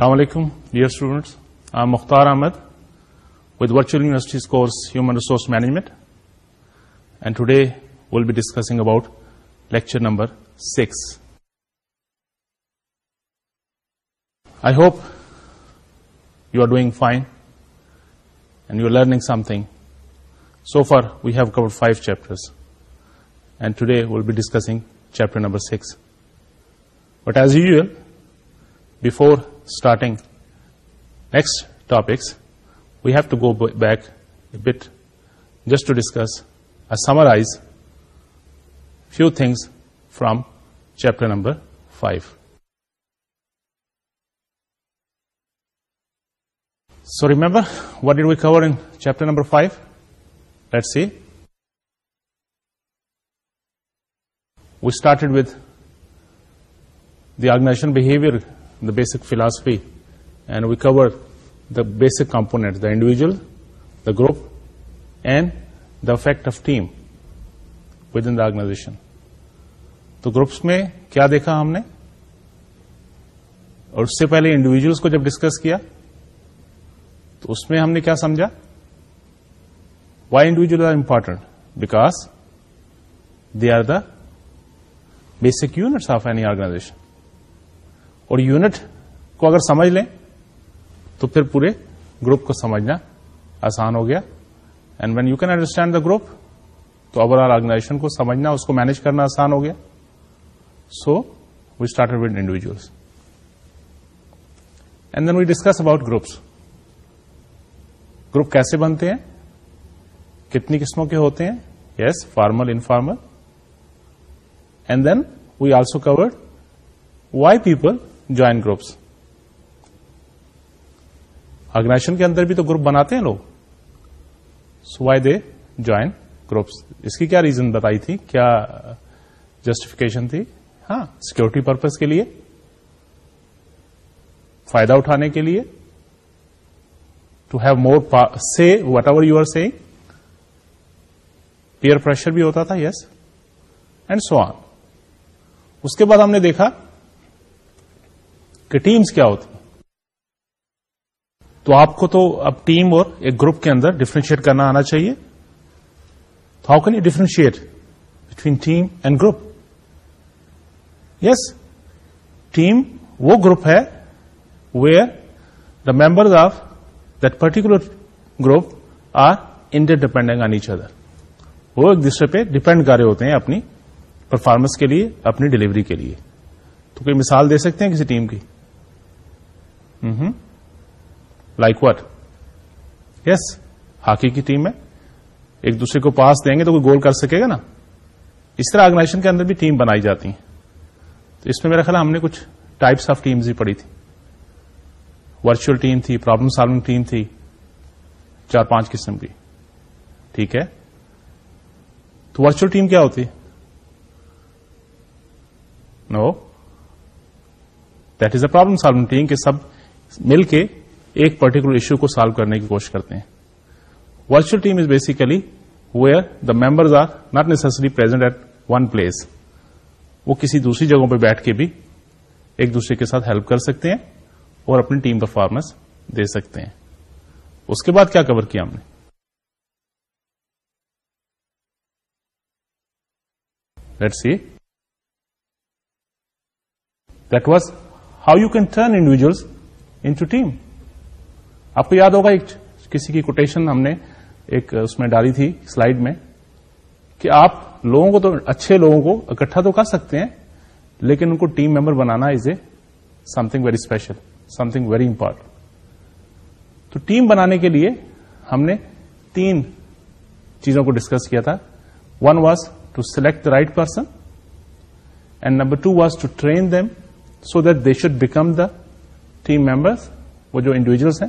السلام علیکم dear students uh Mukhtar Ahmed with virtual universities course human resource management and today will be discussing about lecture number six I hope you are doing fine and you are learning something so far we have covered five chapters and today will be discussing chapter number six but as usual before starting next topics, we have to go back a bit just to discuss or uh, summarize few things from chapter number 5. So remember, what did we cover in chapter number 5? Let's see. We started with the organizational behavior basic philosophy and we cover the basic component the individual the group and the fact of team within the organization تو groups میں کیا دیکھا ہم نے اور اس سے پہلے individuals کو جب ڈسکس کیا تو اس میں ہم نے کیا سمجھا why individual are important because they are the basic units of any organization اور یونٹ کو اگر سمجھ لیں تو پھر پورے گروپ کو سمجھنا آسان ہو گیا and when you can understand the group تو اوور آل آرگنائزیشن کو سمجھنا اس کو مینج کرنا آسان ہو گیا so we start with individuals and then we discuss about groups group کیسے بنتے ہیں کتنی قسموں کے ہوتے ہیں yes formal informal and then we also covered why people join groups organization کے اندر بھی تو گروپ بناتے ہیں لوگ so why they join groups اس کی کیا ریزن بتائی تھی کیا جسٹیفکیشن تھی ہاں سیکورٹی پرپز کے لیے فائدہ اٹھانے کے لیے to have more see whatever you are see peer pressure بھی ہوتا تھا یس اینڈ سو آن اس کے بعد ہم نے دیکھا کہ ٹیمز کیا ہوتی تو آپ کو تو اب ٹیم اور ایک گروپ کے اندر ڈفرینشیٹ کرنا آنا چاہیے how can you differentiate between team and group yes team وہ گروپ ہے where the members of that particular group are under depending on each other وہ ایک دوسرے پہ ڈپینڈ کر رہے ہوتے ہیں اپنی پرفارمنس کے لیے اپنی ڈیلیوری کے لیے تو کوئی مثال دے سکتے ہیں کسی ٹیم کی like mm-hmm. what yes hockey کی ٹیم ہے ایک دوسرے کو پاس دیں گے تو کوئی گول کر سکے گا نا اس طرح آرگنائزیشن کے اندر بھی ٹیم بنائی جاتی ہیں تو اس میں میرا خیال ہم نے کچھ ٹائپس آف ٹیمز ہی پڑی تھی ورچوئل ٹیم تھی پرابلم سالونگ ٹیم تھی چار پانچ قسم کی ٹھیک ہے تو ورچوئل ٹیم کیا ہوتی no that is a problem solving team کہ سب مل کے ایک پرٹیکولر ایشو کو سالو کرنے کی کوشش کرتے ہیں virtual team is basically where the members are not necessary present at one place وہ کسی دوسری جگہوں پہ بیٹھ کے بھی ایک دوسرے کے ساتھ ہیلپ کر سکتے ہیں اور اپنی ٹیم پرفارمنس دے سکتے ہیں اس کے بعد کیا کور کیا ہم نے that was how you can turn individuals to team آپ کو یاد ہوگا ایک کسی کی کوٹیشن ہم نے ایک اس میں ڈالی تھی سلائڈ میں کہ آپ لوگوں کو تو اچھے لوگوں کو اکٹھا تو کر سکتے ہیں لیکن ان کو team member banana is a something very special something very important تو ٹیم بنانے کے لیے ہم نے تین چیزوں کو ڈسکس کیا تھا one was to select the right person and number two was to train them so that they should become the team members وہ جو انڈیویجلس ہیں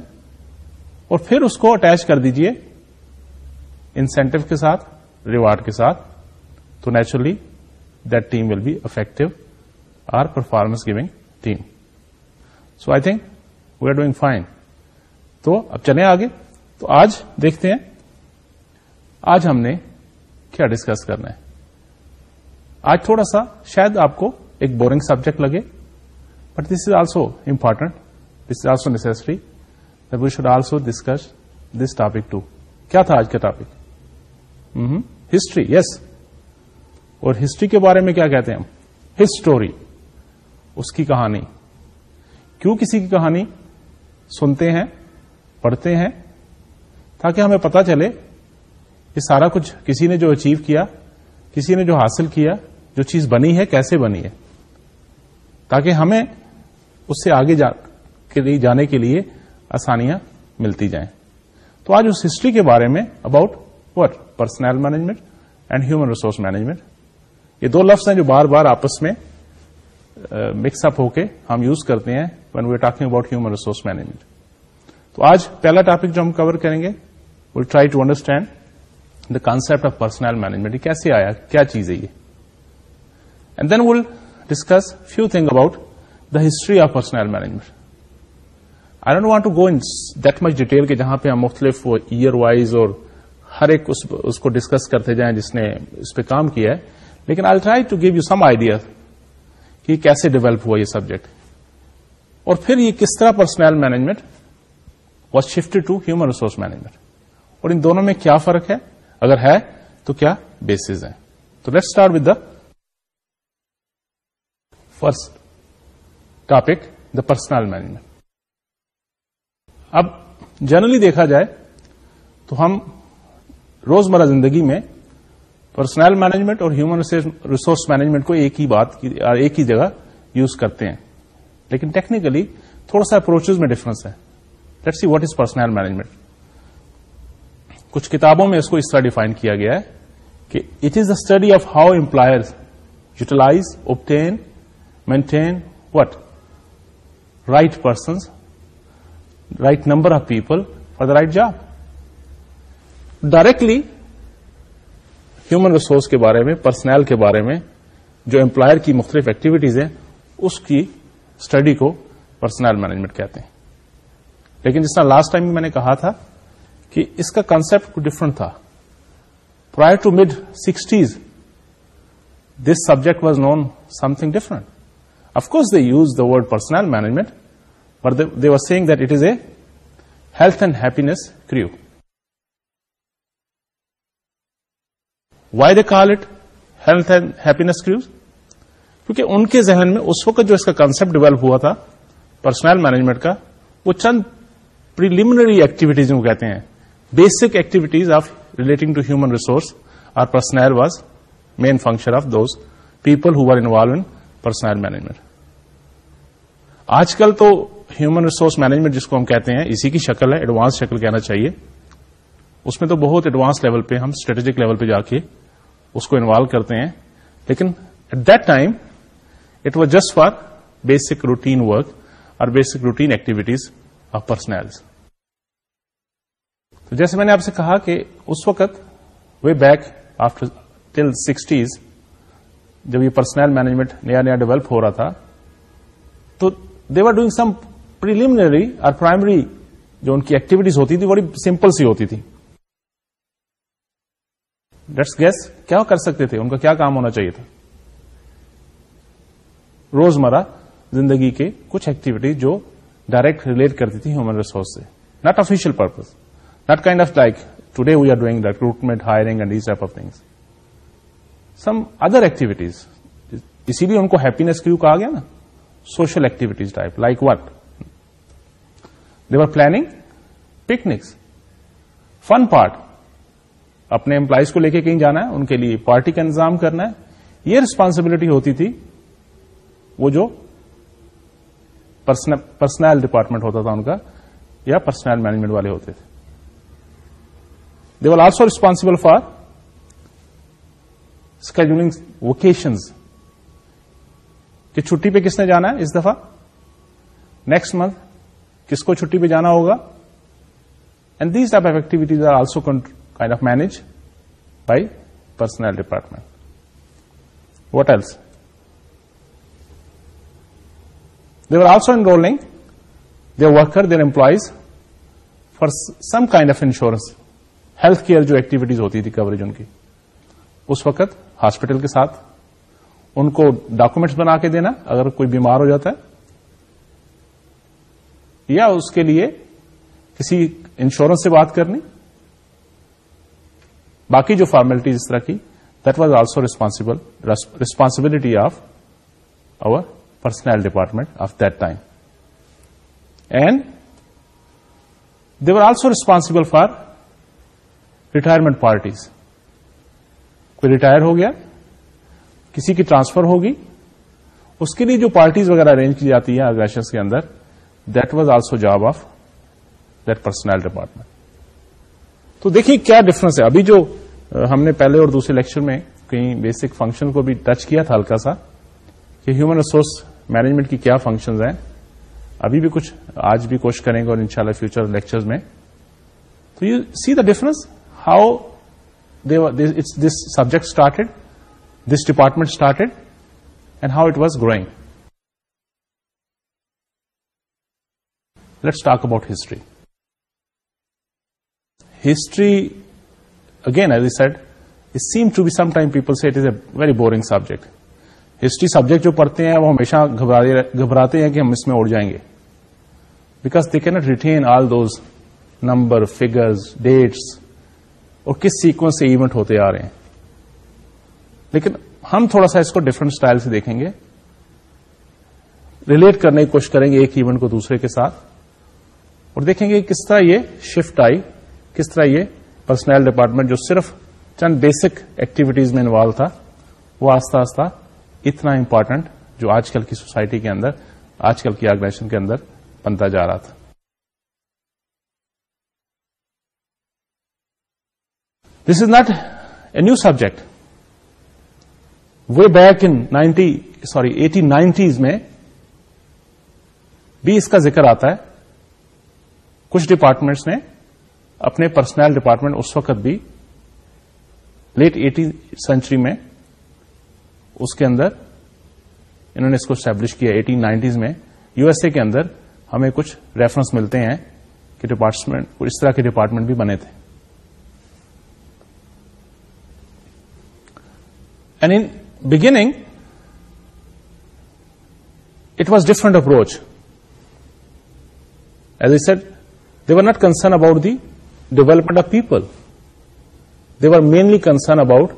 اور پھر اس کو اٹیچ کر دیجیے انسینٹو کے ساتھ ریوارڈ کے ساتھ تو naturally that team will be effective or performance giving team so I think we are doing fine تو اب چلیں آگے تو آج دیکھتے ہیں آج ہم نے کیا ڈسکس کرنا ہے آج تھوڑا سا شاید آپ کو ایک بورنگ سبجیکٹ لگے but this is also important also necessary we should also discuss this topic two کیا تھا آج کا ٹاپک ہسٹری یس اور ہسٹری کے بارے میں کیا کہتے ہیں ہم ہسٹوری اس کی کہانی کیوں کسی کی کہانی سنتے ہیں پڑھتے ہیں تاکہ ہمیں پتا چلے یہ سارا کچھ کسی نے جو اچیو کیا کسی نے جو حاصل کیا جو چیز بنی ہے کیسے بنی ہے تاکہ ہمیں اس سے آگے جا کے لیے جانے کے لیے آسانیاں ملتی جائیں تو آج اس ہسٹری کے بارے میں about what personnel management and human resource management یہ دو لفظ ہیں جو بار بار آپس میں مکس اپ ہو کے ہم یوز کرتے ہیں when we talking about human resource management تو آج پہلا ٹاپک جو ہم کور کریں گے will try to understand the concept of personnel management یہ کیسے آیا کیا چیز ہے یہ and then will discuss few thing about the history of personnel management I don't want to go in that much detail کہ جہاں پہ ہم مختلف ایئر وائز اور ہر ایک اس اس کو ڈسکس کرتے جائیں جس نے اس پہ کام کیا ہے لیکن I try to give you some idea کہ کیسے ڈیولپ ہوا یہ سبجیکٹ اور پھر یہ کس طرح personnel management was shift to human resource management اور ان دونوں میں کیا فرق ہے اگر ہے تو کیا بیس ہیں تو let start with the first topic the personnel management اب جنرلی دیکھا جائے تو ہم روزمرہ زندگی میں پرسنل مینجمنٹ اور ہیومن ریسورس مینجمنٹ کو ایک ہی بات ایک ہی جگہ یوز کرتے ہیں لیکن ٹیکنیکلی تھوڑا سا اپروچز میں ڈفرنس ہے let see what is personnel management کچھ کتابوں میں اس کو اس طرح ڈیفائن کیا گیا ہے کہ it is the study of how employer utilize obtain maintain what right persons right number of people for the right job directly human resource کے بارے میں پرسنل کے بارے میں جو امپلائر کی مختلف ایکٹیویٹیز ہیں اس کی اسٹڈی کو پرسنل مینجمنٹ کہتے ہیں لیکن جس طرح لاسٹ ٹائم میں نے کہا تھا کہ اس کا کنسپٹ ڈفرنٹ تھا prior to mid sixties this subject was known something different of course they use the word personnel management they were saying that it is a health and happy why they call it health and happiness crews کیونکہ ان کے ذہن میں اس وقت جو اس کا concept develop ہوا تھا پرسنل مینجمنٹ کا وہ چند پریلیمنری ایکٹیویٹیز کہتے ہیں basic activities of relating to human resource or personnel was main function of those people who are involve in personnel management آج کل تو ہیومن ریسورس مینجمنٹ جس کو ہم کہتے ہیں اسی کی شکل ہے ایڈوانس شکل کہنا چاہیے اس میں تو بہت ایڈوانس لیول پہ ہم اسٹریٹجک لیول پہ جا کے اس کو انوالو کرتے ہیں لیکن at that time it was just for basic routine work اور basic routine activities of personal جیسے میں نے آپ سے کہا کہ اس وقت way back after till sixties جب یہ پرسنل مینجمنٹ نیا نیا ڈیولپ ہو رہا تھا تو they are doing some preliminary اور پرائمری جو ان کی ایکٹیویٹیز ہوتی تھی بڑی سمپل سی ہوتی تھی ڈیٹس گیس کیا کر سکتے تھے ان کا کیا کام ہونا چاہیے تھا روزمرہ زندگی کے کچھ ایکٹیویٹیز جو ڈائریکٹ ریلیٹ کرتی تھی ہیومن ریسورس سے not official purpose not kind of like today we are doing recruitment hiring and type of things some other activities اسی لیے ان کو ہیپینےس کیوں کہا گیا نا social activities type like what planning picnics fun part اپنے امپلائیز کو لے کے کہیں جانا ہے ان کے لیے پارٹی کا انتظام کرنا ہے یہ ریسپانسبلٹی ہوتی تھی وہ جو پرسنل ڈپارٹمنٹ ہوتا تھا ان کا یا پرسنل مینجمنٹ والے ہوتے تھے or also responsible for scheduling vocations کہ چھٹی پہ کس نے جانا ہے اس دفعہ نیکسٹ منتھ کس کو چھٹی پہ جانا ہوگا and these type of activities are also kind of manage by personnel department what else they are also rolling they worker their employees for some kind of insurance health care جو activities ہوتی تھی coverage in کی اس وقت hospital کے ساتھ ان کو documents بنا کے دینا اگر کوئی بیمار ہو جاتا ہے یا اس کے لیے کسی انشورنس سے بات کرنی باقی جو فارمیلٹی اس طرح کی that was also responsible responsibility of over personnel department of that time and they were also responsible for retirement parties کوئی ریٹائر ہو گیا کسی کی ٹرانسفر ہوگی اس کے لیے جو پارٹیز وغیرہ ارینج کی جاتی ہیں اگریشنس کے اندر that was also job of that personnel department تو دیکھیے کیا ڈفرنس ہے ابھی جو ہم نے پہلے اور دوسرے لیکچر میں کہیں بیسک فنکشن کو بھی ٹچ کیا تھا ہلکا سا کہ ہیومن ریسورس مینجمنٹ کی کیا فنکشنز ہیں ابھی بھی کچھ آج بھی کوشش کریں گے اور ان شاء اللہ فیوچر لیکچر میں تو you see the difference how this subject started this department started and how it was growing let's talk about history history again seem to be sometime people say it is a very boring subject history subject جو پڑھتے ہیں وہ ہمیشہ گھبراتے ہیں کہ ہم اس میں اڑ جائیں گے because they can't retain all those number figures dates اور کس سیکوینس سے ایونٹ ہوتے آ رہے ہیں لیکن ہم تھوڑا سا اس کو ڈفرنٹ اسٹائل سے دیکھیں گے ریلیٹ کرنے کی کوشش کریں گے ایک ایونٹ کو دوسرے کے ساتھ اور دیکھیں گے کس طرح یہ شفٹ آئی کس طرح یہ پرسنل ڈپارٹمنٹ جو صرف چند بیسک ایکٹیویٹیز میں انوالو تھا وہ آستہ آستہ اتنا امپورٹنٹ جو آج کل کی سوسائٹی کے اندر آج کل کی آرگنائزیشن کے اندر بنتا جا رہا تھا this is not a new subject way back in ninety sorry eighty nineties میں بھی اس کا ذکر آتا ہے کچھ ڈپارٹمنٹس نے اپنے پرسنل ڈپارٹمنٹ اس وقت بھی لیٹ ایٹی سینچری میں اس کے اندر انہوں نے اس کو اسٹیبلش کیا ایٹین نائنٹیز میں یو ایس اے کے اندر ہمیں کچھ ریفرنس ملتے ہیں کہ ڈپارٹمنٹ اس طرح کے ڈپارٹمنٹ بھی بنے تھے and in beginning it was different approach as a set they are not concern about the development of people they are mainly concern about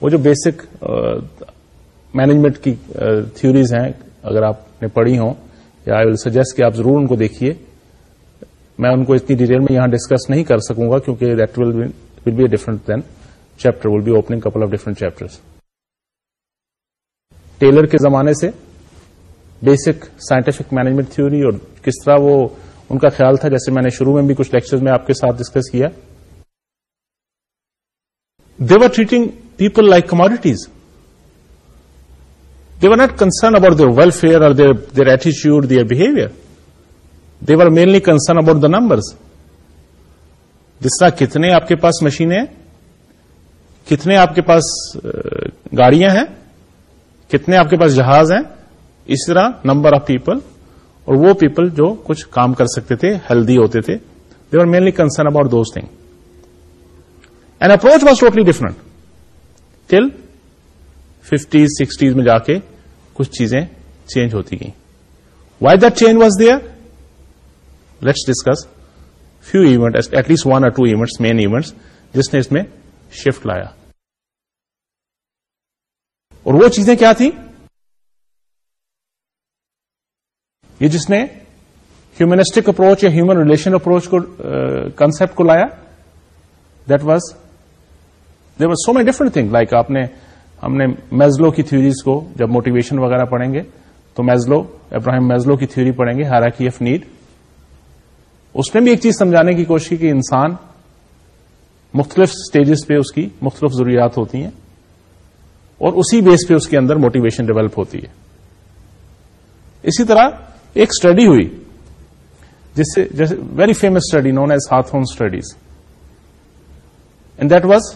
وہ جو بیسک مینجمنٹ uh, کی تھیوریز uh, ہیں اگر آپ نے پڑھی ہوں یا آئی ول سجیسٹ کہ آپ ضرور ان کو دیکھیے میں ان کو اتنی ڈیٹیل میں یہاں ڈسکس نہیں کر سکوں گا کیونکہ that will will be different then chapter will be opening couple of different chapter Taylor کے زمانے سے بیسک سائنٹفک مینجمنٹ تھیوری اور کس طرح وہ ان کا خیال تھا جیسے میں نے شروع میں بھی کچھ لیکچر میں آپ کے ساتھ ڈسکس کیا they were treating people like commodities they are not concern about their welfare اور their their ایٹیچیوڈ their behaviour they were mainly concern about the numbers جس طرح کتنے آپ کے پاس مشینیں ہیں کتنے آپ کے پاس گاڑیاں ہیں کتنے آپ کے پاس جہاز ہیں اس طرح نمبر آف پیپل اور وہ پیپل جو کچھ کام کر سکتے تھے ہیلدی ہوتے تھے they are mainly concern about those thing and approach was totally different till fifties sixties میں جا کے کچھ چیزیں چینج ہوتی گئیں why that change was there let's discuss few event at least one or two events main events جس نے اس میں شفٹ لایا اور وہ چیزیں کیا تھیں یہ جس نے ہیومنسٹک اپروچ یا ہیومن ریلیشن اپروچ کو کنسپٹ uh, کو لایا that was there was so many different thing like آپ نے ہم نے میزلو کی تھیوریز کو جب موٹیویشن وغیرہ پڑھیں گے تو میزلو ابراہیم میزلو کی تھیوری پڑھیں گے ہارا کی ایف نیڈ اس میں بھی ایک چیز سمجھانے کی کوشش کی کہ انسان مختلف اسٹیجز پہ اس کی مختلف ضروریات ہوتی ہیں اور اسی بیس پہ اس کے اندر موٹیویشن ڈیولپ ہوتی ہے اسی طرح ایک اسٹڈی ہوئی جس سے جیسے very famous study known as Hawthorne studies and that was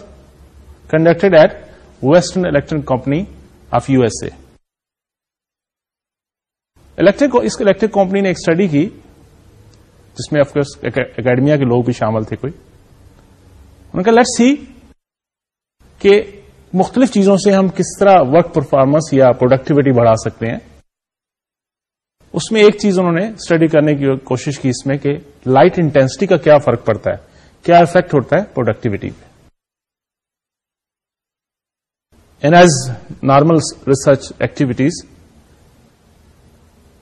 conducted at Western Electric Company of U S A us electric company نے ایک اسٹڈی کی جس میں آف کورس اکیڈمیا کے لوگ بھی شامل تھے کوئی ان کا لیٹ سی کہ مختلف چیزوں سے ہم کس طرح ورک پرفارمنس یا پروڈکٹیوٹی بڑھا سکتے ہیں اس میں ایک چیز انہوں نے اسٹڈی کرنے کی کوشش کی اس میں کہ لائٹ انٹینسٹی کا کیا فرق پڑتا ہے کیا افیکٹ ہوتا ہے پروڈکٹیوٹی پہ as normal research activities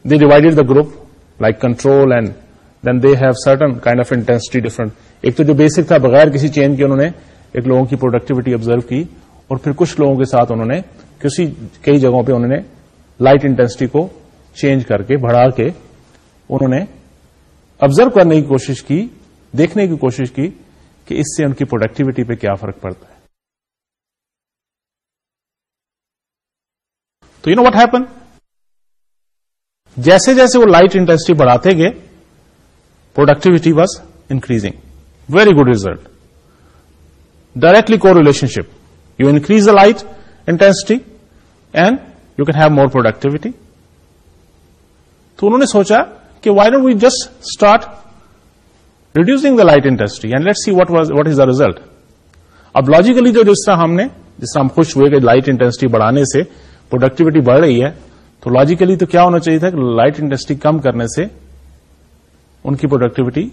they divided the group like control and then they have certain kind of intensity different ایک تو جو بیسک تھا بغیر کسی چین کے انہوں نے ایک لوگوں کی پروڈکٹیوٹی آبزرو کی اور پھر کچھ لوگوں کے ساتھ انہوں نے کسی کئی جگہوں پہ انہوں نے لائٹ انٹینسٹی کو چینج کر کے بڑھا کے انہوں نے آبزرو کرنے کی کوشش کی دیکھنے کی کوشش کی کہ اس سے ان کی پروڈکٹیوٹی پہ کیا فرق پڑتا ہے تو یو نو وٹ ہیپن جیسے جیسے وہ لائٹ انڈسٹری بڑھاتے گئے productivity was increasing very good result directly کو relationship you increase the light intensity and you can have more productivity تو انہوں نے سوچا کہ why don't we just start reducing the light industry and let see what is the result اب logically جو جس طرح ہم نے جس طرح ہم خوش ہوئے کہ لائٹ انڈسٹری بڑھانے سے پروڈکٹیوٹی بڑھ رہی ہے تو لاجیکلی تو کیا ہونا چاہیے تھا کہ لائٹ انڈسٹری کم کرنے سے ان کی پروڈکٹیوٹی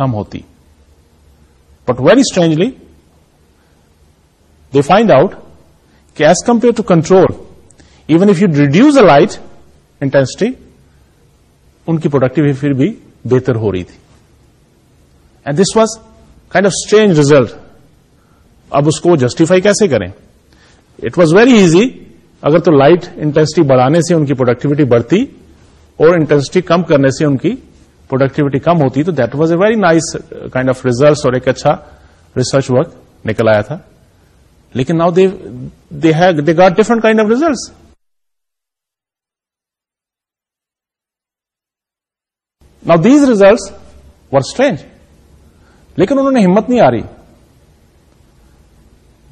کم ہوتی but very strangely they find out کہ as compare to control even if you reduce a light intensity ان کی پروڈکٹیوٹی پھر بھی بہتر ہو رہی تھی and this was kind of strange result اب اس کو جسٹیفائی کیسے کریں اٹ واز ویری ایزی اگر تو لائٹ انٹینسٹی بڑھانے سے ان کی پروڈکٹیوٹی بڑھتی اور انٹینسٹی کم کرنے سے ان کی پروڈکٹیوٹی کم ہوتی تو that was a very nice kind of result اور ایک اچھا ریسرچ ورک نکل آیا تھا لیکن now they got different kind of results these results were strange لیکن انہوں نے ہمت نہیں آ رہی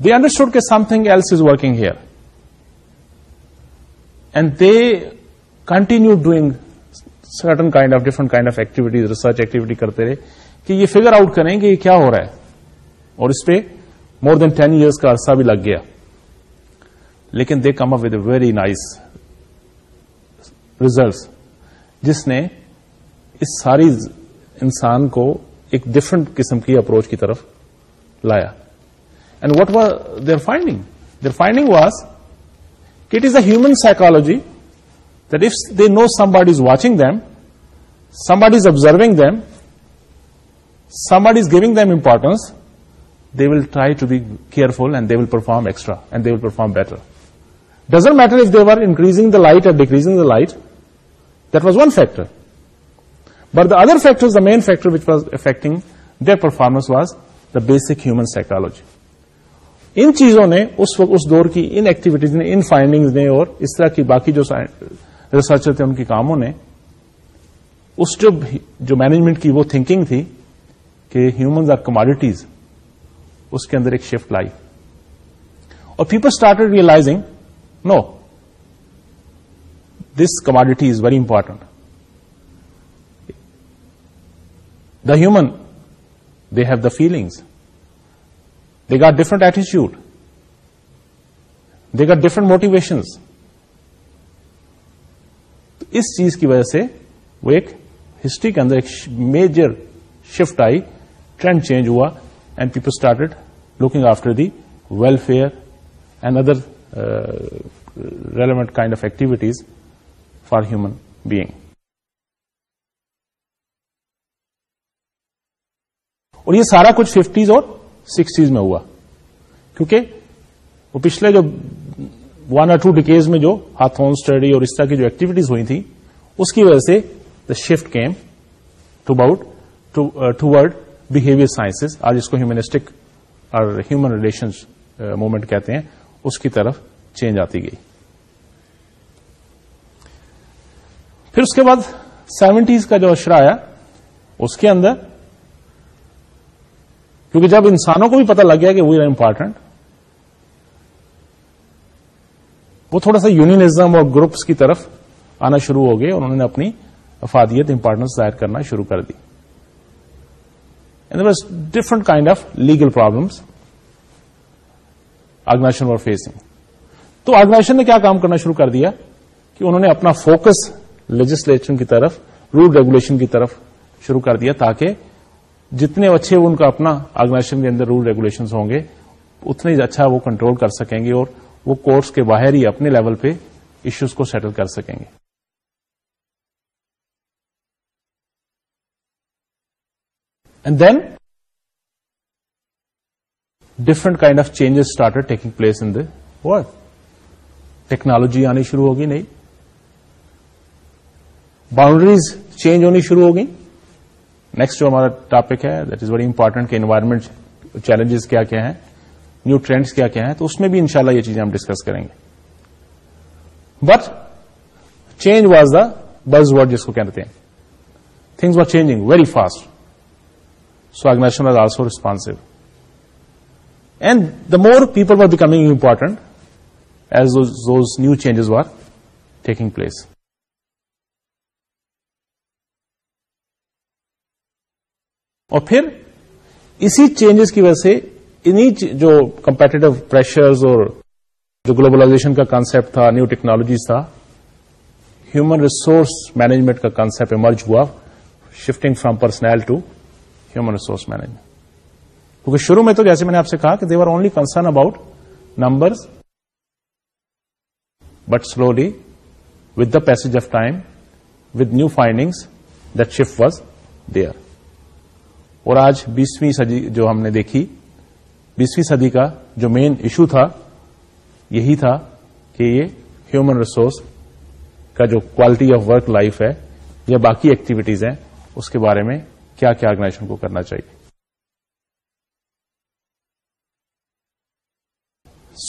دے انڈرسٹوڈ کہ something else is working here and they continue doing certain kind of different kind of activities research activity کرتے رہے کہ یہ فگر آؤٹ کریں کہ یہ کیا ہو رہا ہے اور اس پہ مور دین ٹین ایئرس کا عرصہ بھی لگ گیا لیکن they come up with a very nice results جس نے اس ساری انسان کو ایک ڈفرنٹ قسم کی اپروچ کی طرف لایا and what their finding their finding was it is a human psychology if they know somebody is watching them somebody is observing them somebody is giving them importance they will try to be careful and they will perform extra and they will perform better doesn't matter if they are increasing the light or decreasing the light that was one factor but the other factors the main factor which was affecting their performance was the basic human psychology ان چیزوں نے اس وقت اس دور کی ان activities نے ان findings نے اور اس طرح کی باقی جو ریسرچر تھے ان کے کاموں نے اس جو جو مینجمنٹ کی وہ تھنکنگ تھی کہ ہیومنز آر کماڈیٹیز اس کے اندر ایک شفٹ لائی اور people started realising no this commodity is very important the human they have the feelings they got different ایٹیچیوڈ they got different motivations اس چیز کی وجہ سے وہ ایک ہسٹری کے اندر ایک میجر شفٹ آئی ٹرینڈ چینج ہوا and people started looking after the welfare and other relevant kind of activities for human being اور یہ سارا کچھ ففٹیز اور سکسٹیز میں ہوا کیونکہ وہ پچھلے جو ون اور ٹو ڈکیز میں جو ہون اسٹڈی اور اس طرح کی جو ایکٹیویٹیز ہوئی تھی اس کی وجہ سے the shift came to about toward behaviour science آج اس کو ہیومنسٹک اور ہیومن ریلیشن موومنٹ کہتے ہیں اس کی طرف چینج آتی گئی پھر اس کے بعد سیونٹیز کا جو اشرا آیا اس کے اندر کیونکہ جب انسانوں کو بھی پتہ لگ گیا کہ وی آر امپارٹینٹ وہ تھوڑا سا یونینزم اور گروپس کی طرف آنا شروع ہو گئے اور انہوں نے اپنی افادیت امپارٹنس ظاہر کرنا شروع کر دی different kind of legal problems organisation are facing تو آرگنائزیشن نے کیا کام کرنا شروع کر دیا کہ انہوں نے اپنا فوکس لیجسلیشن کی طرف رول ریگولیشن کی طرف شروع کر دیا تاکہ جتنے اچھے ان کا اپنا آرگنائزیشن کے اندر رول ریگولیشن ہوں گے اتنا اچھا وہ کنٹرول کر سکیں گے اور وہ کورس کے باہر ہی اپنے لیول پہ ایشوز کو سیٹل کر سکیں گے and then different kind of changes start taking place in the world technology آنی شروع ہوگی نہیں باؤنڈریز چینج ہونی شروع ہوگی نیکسٹ جو ہمارا ٹاپک ہے دیٹ از ویری امپارٹنٹ کہ انوائرمنٹ چیلنجز کیا کیا ہیں نیو ٹرینڈس کیا کیا ہیں تو اس میں بھی ان یہ چیزیں ہم ڈسکس کریں گے بٹ چینج واز دا بز ورڈ جس کو کہتے ہیں things are changing very fast so organisation is also responsive and the more people are becoming important as those new changes are taking place اور پھر اسی چینجز کی وجہ سے انہیں جو کمپیٹیٹو پریشرز اور جو گلوبلائزیشن کا کانسپٹ تھا نیو ٹیکنالوجیز تھا ہیومن ریسورس مینجمنٹ کا کانسپٹ ایمرج ہوا shifting from personnel to human resource management کیونکہ شروع میں تو جیسے میں نے آپ سے کہا کہ they were only concern about numbers but slowly with the pace of time with new findings that shift was there اور آج بیسویں سدی جو ہم نے دیکھی بیسویں سدی کا جو مین ایشو تھا یہی تھا کہ یہ ہیومن ریسورس کا جو کوالٹی آف ورک لائف ہے یا باقی ایکٹیویٹیز ہیں اس کے بارے میں کیا کیا آرگنائزیشن کو کرنا چاہیے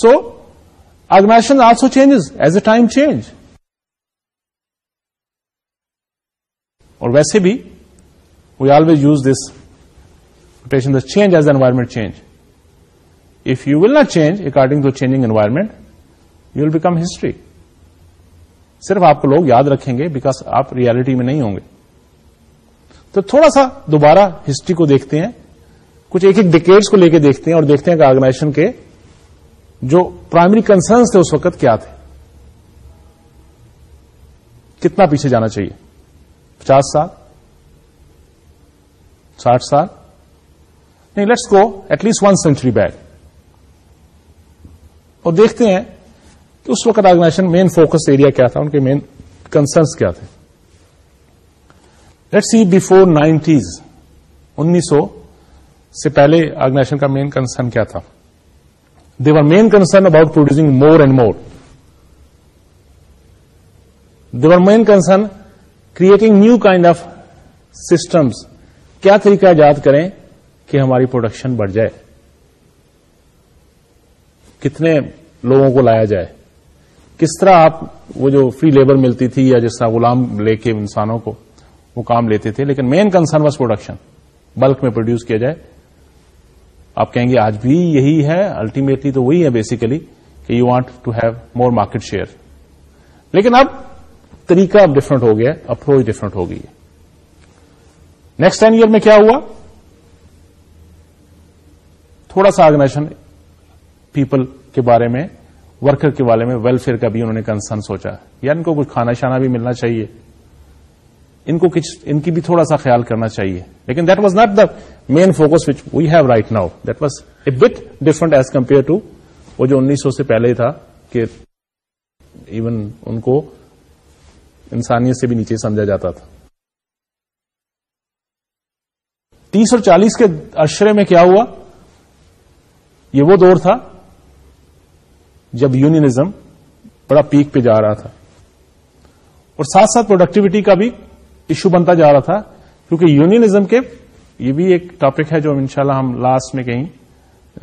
so organisation also changes as a time change اور ویسے بھی we always use this change as the environment change if you will not change according to change environment you will become history صرف آپ کو لوگ یاد رکھیں گے بیکاز آپ ریالٹی میں نہیں ہوں گے تو تھوڑا سا دوبارہ ہسٹری کو دیکھتے ہیں کچھ ایک ایک ڈکیٹس کو لے کے دیکھتے ہیں اور دیکھتے ہیں کہ آرگنائزیشن کے جو پرائمری کنسرنس تھے اس وقت کیا تھے کتنا پیچھے جانا چاہیے پچاس سال ساٹھ سال نہیں let's go at least one century back اور دیکھتے ہیں کہ اس وقت آرگنائزیشن مین فوکس ایریا کیا تھا ان کے مین کنسرنس کیا تھے لیٹ سی بفور نائنٹیز انیس سو سے پہلے آرگنائزیشن کا مین کنسرن کیا تھا they were main concern about producing more and more they were main concern creating new kind of systems کیا طریقہ یاد کریں کہ ہماری پروڈکشن بڑھ جائے کتنے لوگوں کو لایا جائے کس طرح آپ وہ جو فری لیبر ملتی تھی یا جس طرح غلام لے کے انسانوں کو وہ کام لیتے تھے لیکن مین کنسرن واس پروڈکشن بلک میں پروڈیوس کیا جائے آپ کہیں گے آج بھی یہی ہے الٹیمیٹلی تو وہی ہے بیسیکلی کہ you want to have more market share لیکن اب طریقہ اب ڈفرنٹ ہو گیا اپروچ ڈفرنٹ ہو گئی ہے نیکسٹ ٹین ایئر میں کیا ہوا تھوڑا سا آرگنائزیشن پیپل کے بارے میں ورکر کے بارے میں ویلفیئر کا بھی انہوں نے کنسرن سوچا یا یعنی ان کو کچھ کھانا شانا بھی ملنا چاہیے ان کو کچھ ان کی بھی تھوڑا سا خیال کرنا چاہیے لیکن that was not the main focus which we have right now that was a bit different as compare to وہ جو انیس سو سے پہلے تھا کہ ایون ان کو انسانیت سے بھی نیچے سمجھا جاتا تھا تیس اور چالیس کے اشرے میں کیا ہوا یہ وہ دور تھا جب یونینزم بڑا پیک پہ جا رہا تھا اور ساتھ ساتھ پروڈکٹیوٹی کا بھی ایشو بنتا جا رہا تھا کیونکہ یونینزم کے یہ بھی ایک ٹاپک ہے جو ان شاء ہم لاسٹ میں کہیں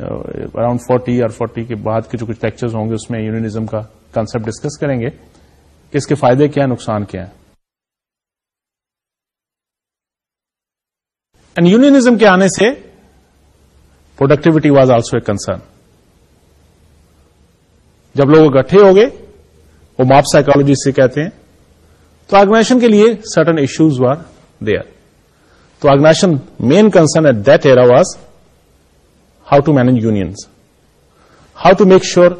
اراؤنڈ فورٹی اور فورٹی کے بعد کے جو کچھ لیکچر ہوں گے اس میں یونینزم کا کانسپٹ ڈسکس کریں گے کہ اس کے فائدے کیا نقصان کیا ہے یونینزم کے آنے سے productivity was also a concern جب لوگ اکٹھے ہو گئے وہ ماپ سائیکالوجی سے کہتے ہیں تو آگنیشن کے لیے سٹن ایشوز وار دے تو organisation main concern at that era was how to manage unions how to make sure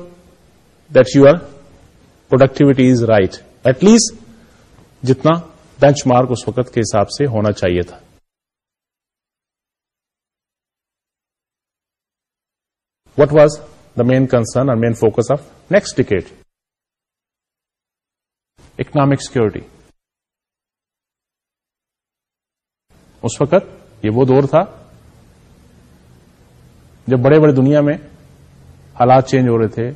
that you are productivity is right at least جتنا بینچ مارک اس وقت کے حساب سے ہونا چاہیے تھا what was the main concern اور main focus of next decade economic security اس وقت یہ وہ دور تھا جب بڑے بڑے دنیا میں حالات چینج ہو رہے تھے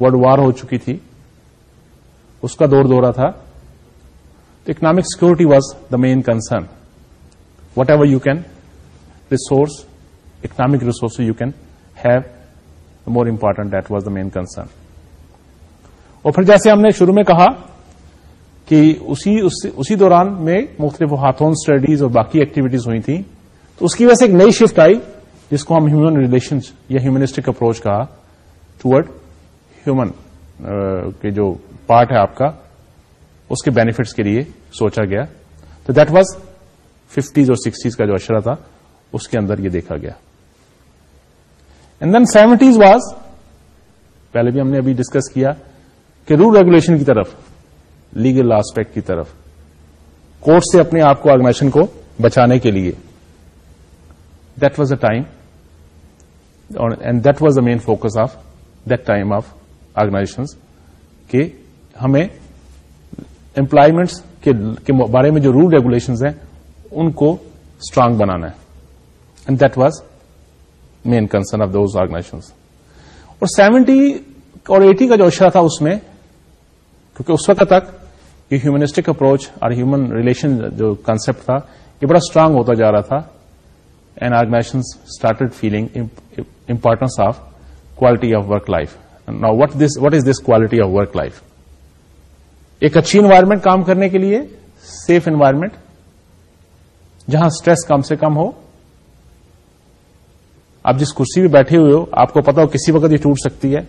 ورلڈ وار ہو چکی تھی اس کا دور دورہ تھا تو economic security was the main concern whatever you can resource economic you you can have more important that was the main concern اور پھر جیسے ہم نے شروع میں کہا کہ اسی اسی دوران میں مختلف ہاتھون اسٹڈیز اور باقی ایکٹیویٹیز ہوئی تھیں تو اس کی وجہ سے ایک نئی شفٹ آئی جس کو ہم ہیومن ریلیشن یا ہیومنسٹک اپروچ کہا ٹوڈ ہیومن کے جو پارٹ ہے آپ کا اس کے بینیفٹس کے لیے سوچا گیا تو دیٹ واز ففٹیز اور سکسٹیز کا جو اشرا تھا اس کے اندر یہ دیکھا گیا اینڈ دین سیونٹیز واز پہلے بھی ہم نے ابھی ڈسکس کیا کہ رول ریگولیشن کی طرف لیگل آسپیکٹ کی طرف کورٹ سے اپنے آپ کو آرگنائزیشن کو بچانے کے لیے that was a time and that was the main focus of that time of organisation کہ ہمیں امپلائمنٹ کے بارے میں جو رول ریگولیشنز ہیں ان کو اسٹرانگ بنانا ہے and that was main concern of those organisation اور سیونٹی اور ایٹی کا جو اشرا تھا اس میں کیونکہ اس وقت تک یہ ہیومنسٹک اپروچ اور ہیومن ریلیشن جو کنسپٹ تھا یہ بڑا اسٹرانگ ہوتا جا رہا تھا and organization started feeling importance of quality of work life what this what is this quality of work life ایک اچھی انوائرمنٹ کام کرنے کے لیے سیف انوائرمنٹ جہاں اسٹریس کم سے کم ہو آپ جس کرسی پہ بیٹھے ہوئے ہو آپ کو پتا ہو کسی وقت یہ ٹوٹ سکتی ہے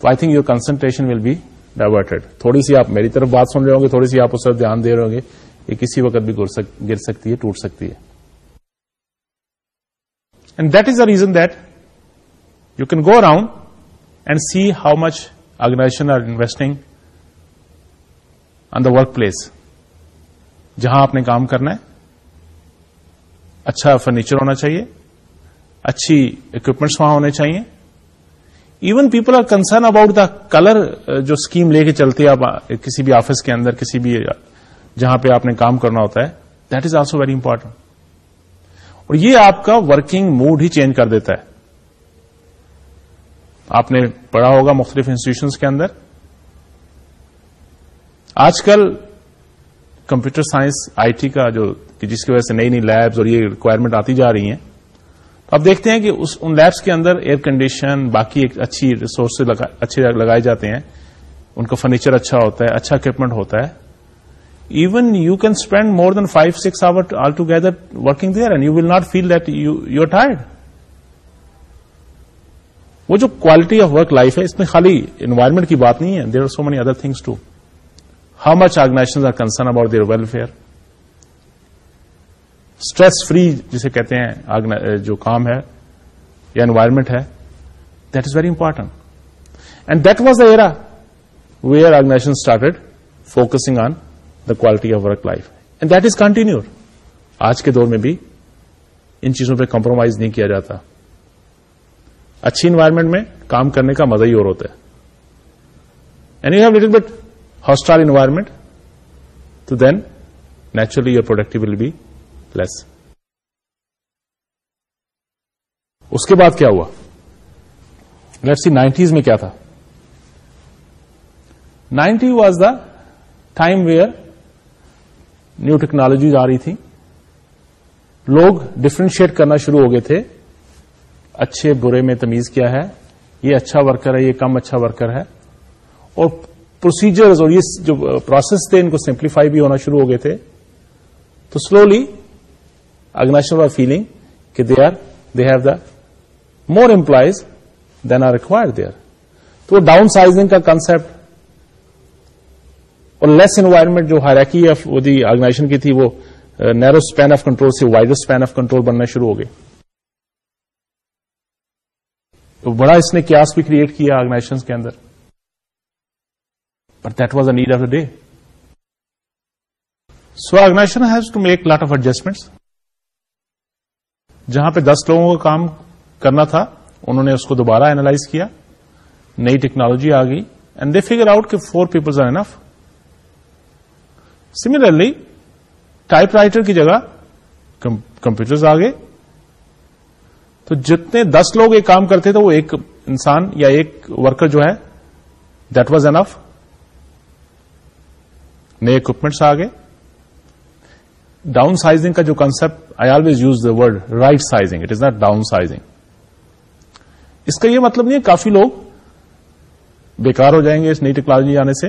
تو I think your concentration will be diverted تھوڑی سی آپ میری طرف بات سن رہے ہوں گے تھوڑی سی آپ اس طرف دھیان دے رہے ہوں گے یہ کسی وقت بھی گر سکتی ہے ٹوٹ سکتی ہے and that is the reason that you can go around and see how much organisation are investing on the workplace جہاں آپ نے کام کرنا ہے اچھا فرنیچر ہونا چاہیے اچھی اکوپمنٹس وہاں ہونے چاہیے even people are concern about the colour جو اسکیم لے کے چلتے آپ کسی بھی آفس کے اندر کسی بھی جہاں پہ آپ نے کام کرنا ہوتا ہے that is also very important اور یہ آپ کا ورکنگ موڈ ہی چینج کر دیتا ہے آپ نے پڑھا ہوگا مختلف انسٹیٹیوشنس کے اندر آج کل کمپیوٹر سائنس آئی ٹی کا جو جس کی وجہ سے نئی نئی لیبز اور یہ ریکوائرمنٹ آتی جا رہی ہیں اب دیکھتے ہیں کہ اس ان لیبس کے اندر ایئر کنڈیشن باقی ایک اچھی ریسورس اچھے لگائے جاتے ہیں ان کا فرنیچر اچھا ہوتا ہے اچھا اکوپمنٹ ہوتا ہے even you can spend more than five six hour altogether working there and you will not feel that you are tired وہ جو کوالٹی آف ورک لائف ہے اس میں خالی انوائرمنٹ کی بات نہیں ہے there are so many other things to how much organisation are concern about their welfare stress free جسے کہتے ہیں جو کام ہے یا انوائرمنٹ ہے that is very important and that was the era we are organisation started focusing on the quality of work life and that is continue آج کے دور میں بھی ان چیزوں پہ کمپرومائز نہیں کیا جاتا اچھی انوائرمنٹ میں کام کرنے کا مزہ ہی اور ہوتا ہے and you have little bit hostile environment تو then naturally your will be اس کے بعد کیا ہوا لیٹ سی نائنٹیز میں کیا تھا ninety was the time where new technologies آ رہی تھی لوگ ڈفرینشیٹ کرنا شروع ہو گئے تھے اچھے برے میں تمیز کیا ہے یہ اچھا ورکر ہے یہ کم اچھا ورکر ہے اور پروسیجرز اور یہ جو پروسیس تھے ان کو سمپلیفائی بھی ہونا شروع ہو گئے تھے تو سلولی آرگنازشن فیلنگ کہ they are they have the more employees than are require they are تو وہ ڈاؤن سائزنگ کا کانسپٹ اور لیس انوائرمنٹ جو آف دی آرگنائزیشن کی تھی وہ نیرو اسپین آف کنٹرول سے وائڈر اسپین آف کنٹرول بننا شروع ہو گئے تو بڑا اس نے کیاس بھی کریٹ کیا آرگنائزیشن کے اندر but that was a need of the day so organisation has to make lot of adjustments جہاں پہ دس لوگوں کا کام کرنا تھا انہوں نے اس کو دوبارہ اینالائز کیا نئی ٹیکنالوجی آ گئی اینڈ دے فیگر آؤٹ کہ four peoples are enough similarly typewriter کی جگہ کمپیوٹرز آ گئے تو جتنے دس لوگ کام کرتے تھے وہ ایک انسان یا ایک ورکر جو ہے دیٹ واز انف نئے اکوپمنٹس آ گئے ڈاؤن سائزنگ کا جو concept I always use the word rightsizing it is not downsizing اس کا یہ مطلب نہیں ہے کافی لوگ بیکار ہو جائیں گے اس نئی ٹیکنالوجی آنے سے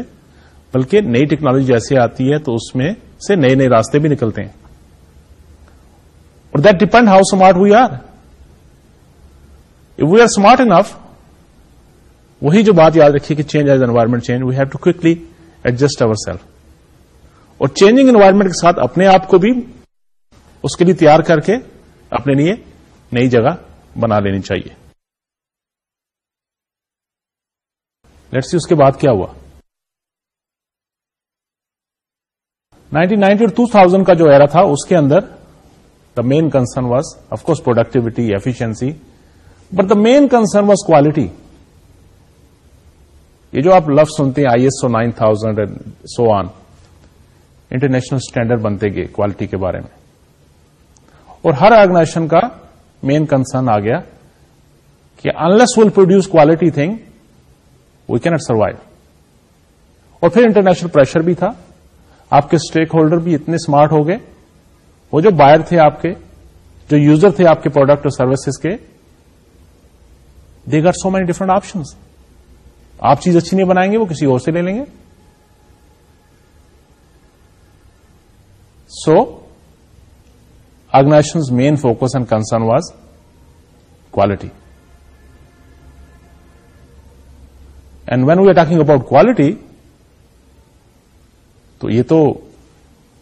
بلکہ نئی ٹیکنالوجی جیسے آتی ہے تو اس میں سے نئے نئے راستے بھی نکلتے ہیں اور that depend how smart we are we are smart enough وہی جو بات یاد رکھیے کہ change as environment change we have to quickly adjust ourself اور چینجنگ انوائرمنٹ کے ساتھ اپنے آپ کو بھی اس کے لیے تیار کر کے اپنے لیے نئی جگہ بنا لینی چاہیے لیٹ سی اس کے بعد کیا ہوا 1990 اور 2000 کا جو ایرا تھا اس کے اندر the main concern was course productivity efficiency but the main concern was quality یہ جو آپ لفظ سنتے ہیں I S O nine thousand so on international standard بنتے گئے کوالٹی کے بارے میں اور ہر آرگنائزیشن کا مین کنسرن آ گیا کہ unless will produce quality thing we can't survive اور پھر انٹرنیشنل پریشر بھی تھا آپ کے اسٹیک ہولڈر بھی اتنے اسمارٹ ہو گئے وہ جو بائر تھے آپ کے جو یوزر تھے آپ کے پروڈکٹ اور سروسز کے دے گٹ سو مینی ڈفرنٹ آپشنس آپ چیز اچھی نہیں بنائیں گے وہ کسی اور سے لے لیں گے so so, organisation main focus and concern was quality and when we are talking about quality تو یہ تو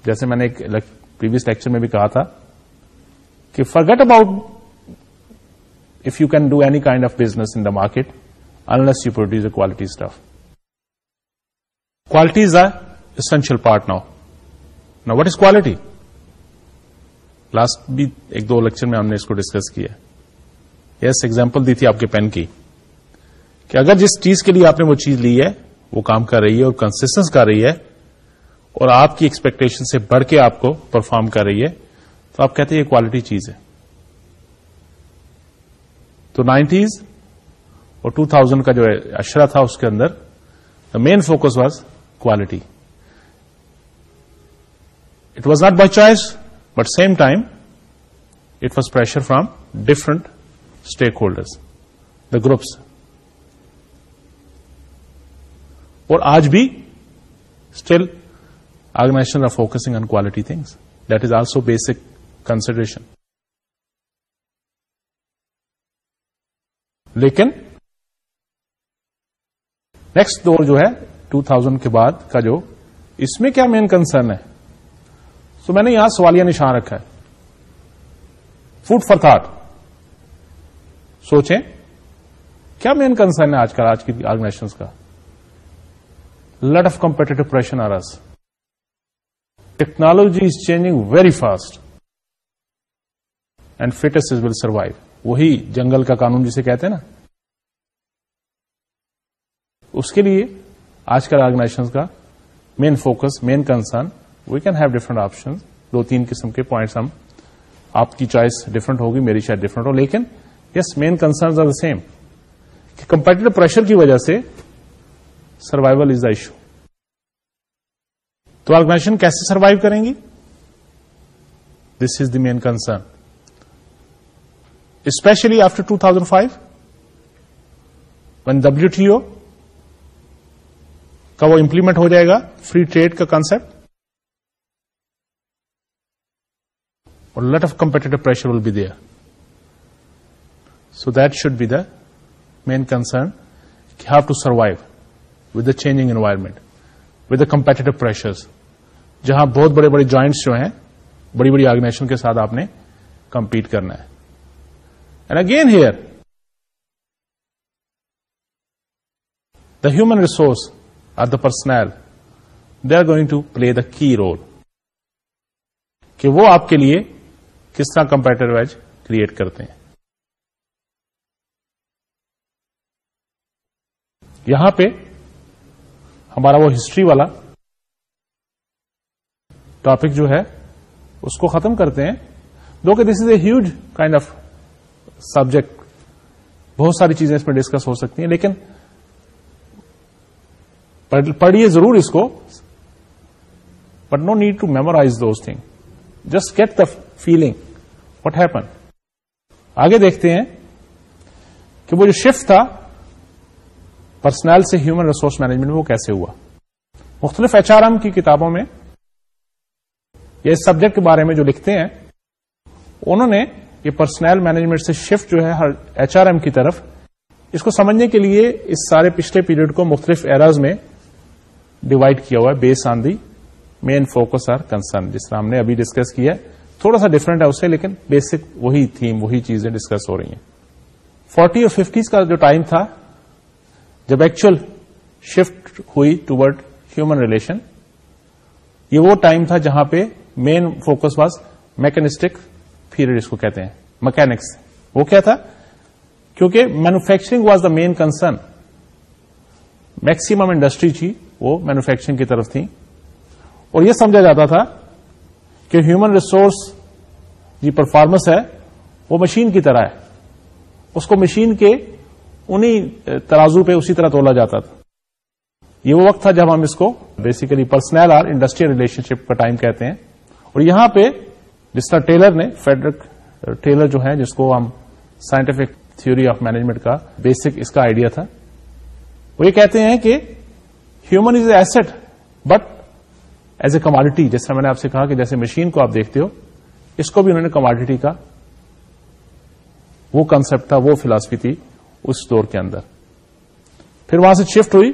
جیسے میں نے ایک پریویس لیکچر میں بھی کہا تھا کہ forget about if you can do any kind of business in the market unless you produce a quality stuff quality is a essential part now نا وٹ از کوالٹی لاسٹ بھی ایک دو lecture میں ہم نے اس کو ڈسکس کیا یس example دی تھی آپ کے پین کی کہ اگر جس چیز کے لیے آپ نے وہ چیز لی ہے وہ کام کر رہی ہے اور کنسٹنس کر رہی ہے اور آپ کی ایکسپیکٹیشن سے بڑھ کے آپ کو پرفارم کر رہی ہے تو آپ کہتے ہیں یہ کوالٹی چیز ہے تو نائنٹیز اور ٹو تھاؤزینڈ کا جو اشرا تھا اس کے اندر the main focus was quality it was not by choice but same time it was pressure from different stakeholders the groups اور آج بھی still organisation are focusing on quality things that is also basic consideration لیکن next دور جو ہے 2000 کے بعد کا جو اس میں کیا مین کنسرن ہے سو میں نے یہاں سوالیہ نشان رکھا ہے فوڈ فار تھاٹ سوچیں کیا مین کنسرن ہے آج کل آج کی آرگنائزیشن کا lot of competitive are as technology is changing very fast and is will survive وہی جنگل کا قانون جسے کہتے ہیں نا اس کے لیے آج کل آرگنائزیشن کا main focus main concern we can have different option دو تین قسم کے پوائنٹس ہم آپ کی چوائس ڈفرنٹ ہوگی میری شاید ڈفرنٹ ہو لیکن yes main concern are the same کہ کمپیٹیو پریشر کی وجہ سے سروائول از دا ایشو تو آرگنائزیشن کیسے سروائو کریں گی this is the main concern especially after two thousand five when W T O کا وہ امپلیمنٹ ہو جائے گا فری ٹریڈ کا کانسپٹ اور lot of pressure will be there so that should be the main concern have to survive with the changing environment with the competitive pressure جہاں بہت بڑے بڑے جوائنٹس جو ہیں بڑی بڑی آرگنائزیشن کے ساتھ آپ نے کمپیٹ کرنا ہے and again here the human resource or the personnel they are going to play the key role کہ وہ آپ کے لیے کس طرح کمپیٹر ویج کریٹ کرتے ہیں یہاں پہ ہمارا وہ ہسٹری والا ٹاپک جو ہے اس کو ختم کرتے ہیں دو کہ this is a huge kind of subject بہت ساری چیزیں اس میں ڈسکس ہو سکتی ہیں لیکن پڑھیے ضرور اس کو but no need to memorise those thing just get the feeling what happen آگے دیکھتے ہیں کہ وہ جو شفٹ تھا پرسنل سے ہیومن ریسورس مینجمنٹ وہ کیسے ہوا مختلف ایچ آر ایم کی کتابوں میں یا اس سبجیکٹ کے بارے میں جو لکھتے ہیں انہوں نے یہ پرسنل مینجمنٹ سے شفٹ جو ہے ہر ایچ آر ایم کی طرف اس کو سمجھنے کے لیے اس سارے پچھلے پیریڈ کو مختلف ایراز میں ڈیوائڈ کیا ہوا ہے base on the main focus or concern جس طرح ہم نے ابھی ڈسکس کیا ہے تھوڑا سا ڈفرینٹ ہے اس سے لیکن بیسک وہی تھیم وہی چیزیں ڈسکس ہو رہی ہیں فورٹی اور ففٹیز کا جو ٹائم تھا جب ایکچل شفٹ ہوئی ٹوڈ ہیومن ریلیشن یہ وہ ٹائم تھا جہاں پہ main focus was mechanistic period اس کو کہتے ہیں مکینکس وہ کیا تھا کیونکہ manufacturing was the main concern maximum industry تھی وہ مینوفیکچرنگ کی طرف تھی اور یہ سمجھا جاتا تھا کہ ہیومن ریسورس پرفارمنس ہے وہ مشین کی طرح ہے اس کو مشین کے انہی ترازو پہ اسی طرح تولا جاتا تھا یہ وہ وقت تھا جب ہم اس کو بیسیکلی پرسنل اور انڈسٹریل ریلیشن شپ کا ٹائم کہتے ہیں اور یہاں پہ جس طرح ٹیلر نے فیڈرک ٹیلر جو ہے جس کو ہم سائنٹفک تھوری آف مینجمنٹ کا بیسک اس کا آئیڈیا تھا وہ یہ کہتے ہیں کہ human is a asset but as a commodity جس طرح میں نے آپ سے کہا کہ جیسے مشین کو آپ دیکھتے ہو اس کو بھی انہوں نے کماڈیٹی کا وہ کنسپٹ تھا وہ فلاسفی تھی اس دور کے اندر پھر وہاں سے شفٹ ہوئی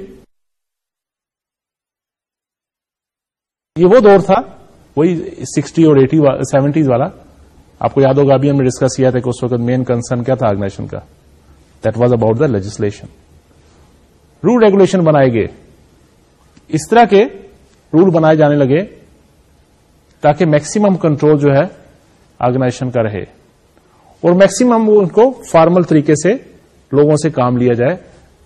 یہ وہ دور تھا وہی سکسٹی اور ایٹی سیونٹیز والا آپ کو یاد ہوگا ابھی ہم نے ڈسکس کیا تھا کہ اس وقت مین کنسرن کیا تھا آرگنائزیشن کا that was about the legislation rule regulation بنائے گئے اس طرح کے رول بنائے جانے لگے تاکہ میکسیمم کنٹرول جو ہے آرگنائزیشن کا رہے اور میکسیمم ان کو فارمل طریقے سے لوگوں سے کام لیا جائے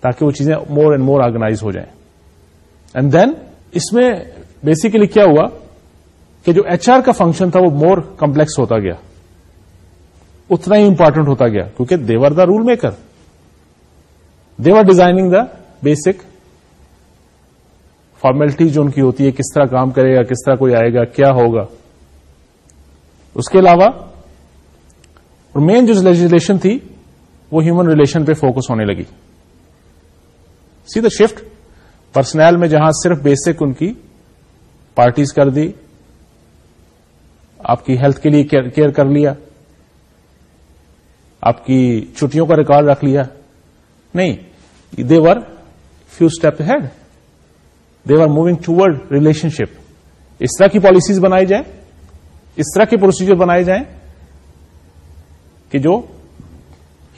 تاکہ وہ چیزیں مور اینڈ مور آرگنائز ہو جائیں اینڈ دین اس میں بیسیکلی کیا ہوا کہ جو ایچ آر کا فنکشن تھا وہ مور کمپلیکس ہوتا گیا اتنا ہی امپورٹنٹ ہوتا گیا کیونکہ they were the rule maker they were designing the basic formality جو ان کی ہوتی ہے کس طرح کام کرے گا کس طرح کوئی آئے گا کیا ہوگا اس کے علاوہ اور مین جو لیجسلیشن تھی وہ ہیومن ریلیشن پہ فوکس ہونے لگی سی دا شفٹ پرسنل میں جہاں صرف بیسک ان کی پارٹیز کر دی آپ کی ہیلتھ کے لیے کیئر کر لیا آپ کی چھٹیوں کا ریکارڈ رکھ لیا نہیں they were few step ahead are moving toward relationship اس طرح کی پالیسیز بنائی جائیں اس طرح کے پروسیجر بنائے جائیں کہ جو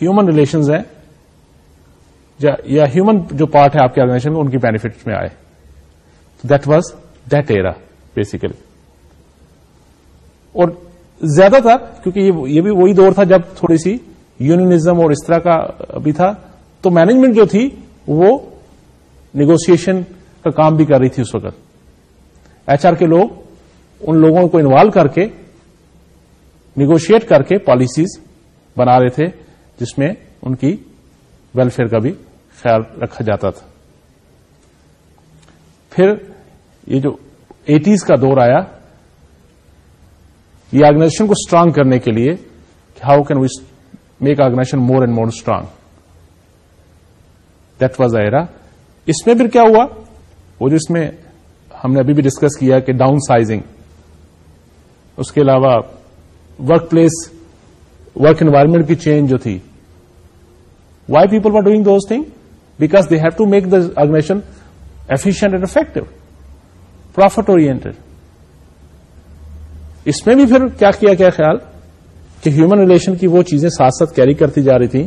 ہیومن ریلیشنز ہیں یا ہیومن جو پارٹ ہے آپ کے میں ان کی بینیفٹ میں آئے تو that was that era basically اور زیادہ تر کیونکہ یہ بھی وہی دور تھا جب تھوڑی سی یونینزم اور اس طرح کا بھی تھا تو مینجمنٹ جو تھی وہ نیگوسن کا کام بھی کر رہی تھی اس وقت ایچ آر کے لوگ ان لوگوں کو انوالو کر کے نیگوشیٹ کر کے پالیسیز بنا رہے تھے جس میں ان کی ویلفیئر کا بھی خیال رکھا جاتا تھا پھر یہ جو ایٹیز کا دور آیا یہ آرگنائزیشن کو اسٹرانگ کرنے کے لیے کہ how can we make organisation more and more strong that was era اس میں پھر کیا ہوا وہ جو اس میں ہم نے ابھی بھی ڈسکس کیا کہ ڈاؤن سائزنگ اس کے علاوہ ورک ورک پلیس انوائرمنٹ کی چینج جو تھی why people are doing those thing because they have to make the organisation efficient and effective profit اور اس میں بھی پھر کیا خیال کہ ہیومن ریلیشن کی وہ چیزیں ساتھ ساتھ کیری کرتی جا رہی تھی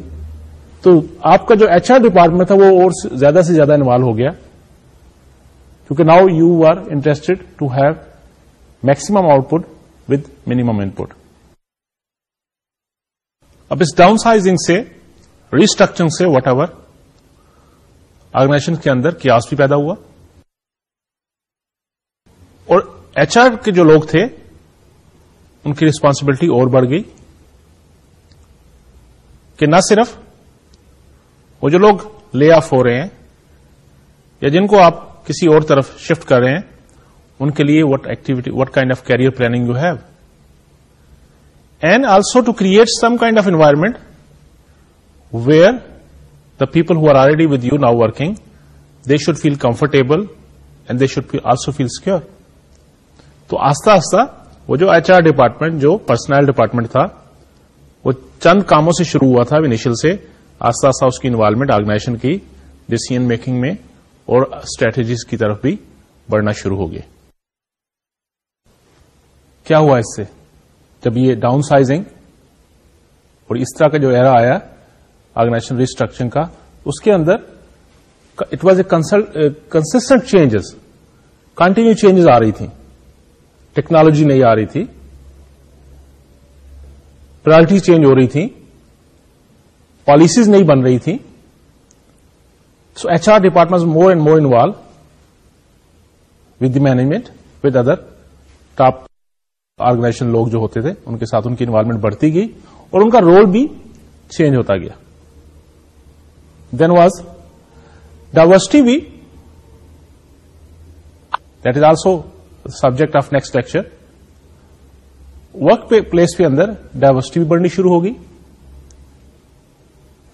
تو آپ کا جو ایچ آر ڈپارٹمنٹ تھا وہ اور زیادہ سے زیادہ انوالو ہو گیا کیونکہ now you are interested to have maximum output with minimum input اب اس ڈاؤن سائزنگ سے ریسٹرکچرنگ سے وٹ ایور آرگنائزیشن کے اندر کیاس بھی پیدا ہوا اور ایچ آر کے جو لوگ تھے ان کی ریسپانسبلٹی اور بڑھ گئی کہ نہ صرف وہ جو لوگ لے آف ہو رہے ہیں یا جن کو آپ کسی اور طرف شفٹ کر رہے ہیں ان کے لیے what activity what kind of career planning you have and also to create some kind of environment where the people who are already with you now working they should feel comfortable and they should also feel secure تو آستہ آستہ وہ جو H R department جو personnel department تھا وہ چند کاموں سے شروع ہوا تھا انیشل سے آستہ آہستہ اس کی انوالومنٹ آرگنائزیشن کی ڈیسیزن میکنگ میں اور اسٹریٹجیز کی طرف بھی بڑھنا شروع ہو گئے کیا ہوا اس سے جب یہ ڈاؤن سائزنگ اور اس طرح کا جو ایرا آیا آرگنائزیشن ریسٹرکچرنگ کا اس کے اندر it was a constant changes continue changes آ رہی تھیں ٹیکنالوجی نہیں آ رہی تھی پرائرٹی چینج ہو رہی تھیں پالیسیز نہیں بن رہی تھیں so H R department more and more involve with the management with other top organisation لوگ جو ہوتے تھے ان کے ساتھ ان کی انوالومنٹ بڑھتی گئی اور ان کا رول بھی چینج ہوتا گیا دین واز ڈائورسٹی بھی that is also subject of next lecture workplace کے اندر ڈائورسٹی بھی بڑھنی شروع ہوگی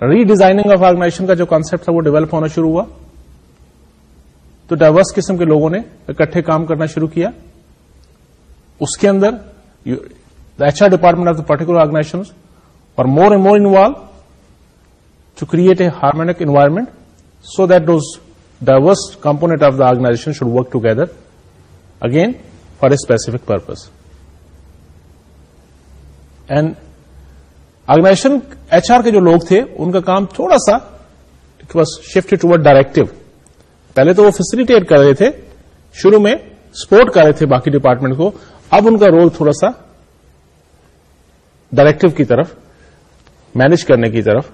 ری ڈیزائننگ آف آرگنائزیشن کا جو کانسپٹ تھا وہ ڈیولپ ہونا شروع ہوا تو ڈائورس قسم کے لوگوں نے اکٹھے کام کرنا شروع کیا اس کے اندر H R department of the particular organisation اور more and more involve to create a harmonic environment so that those diverse component of the organisation should work together again for a specific purpose and organisation H R کے جو لوگ تھے ان کا کام تھوڑا سا بس شفٹ ٹوڈ ٹو ورڈ ڈائریکٹو پہلے تو وہ فیسلٹیٹ کر رہے تھے شروع میں سپورٹ کر رہے تھے باقی ڈپارٹمنٹ کو اب ان کا رول تھوڑا سا ڈائریکٹو کی طرف مینج کرنے کی طرف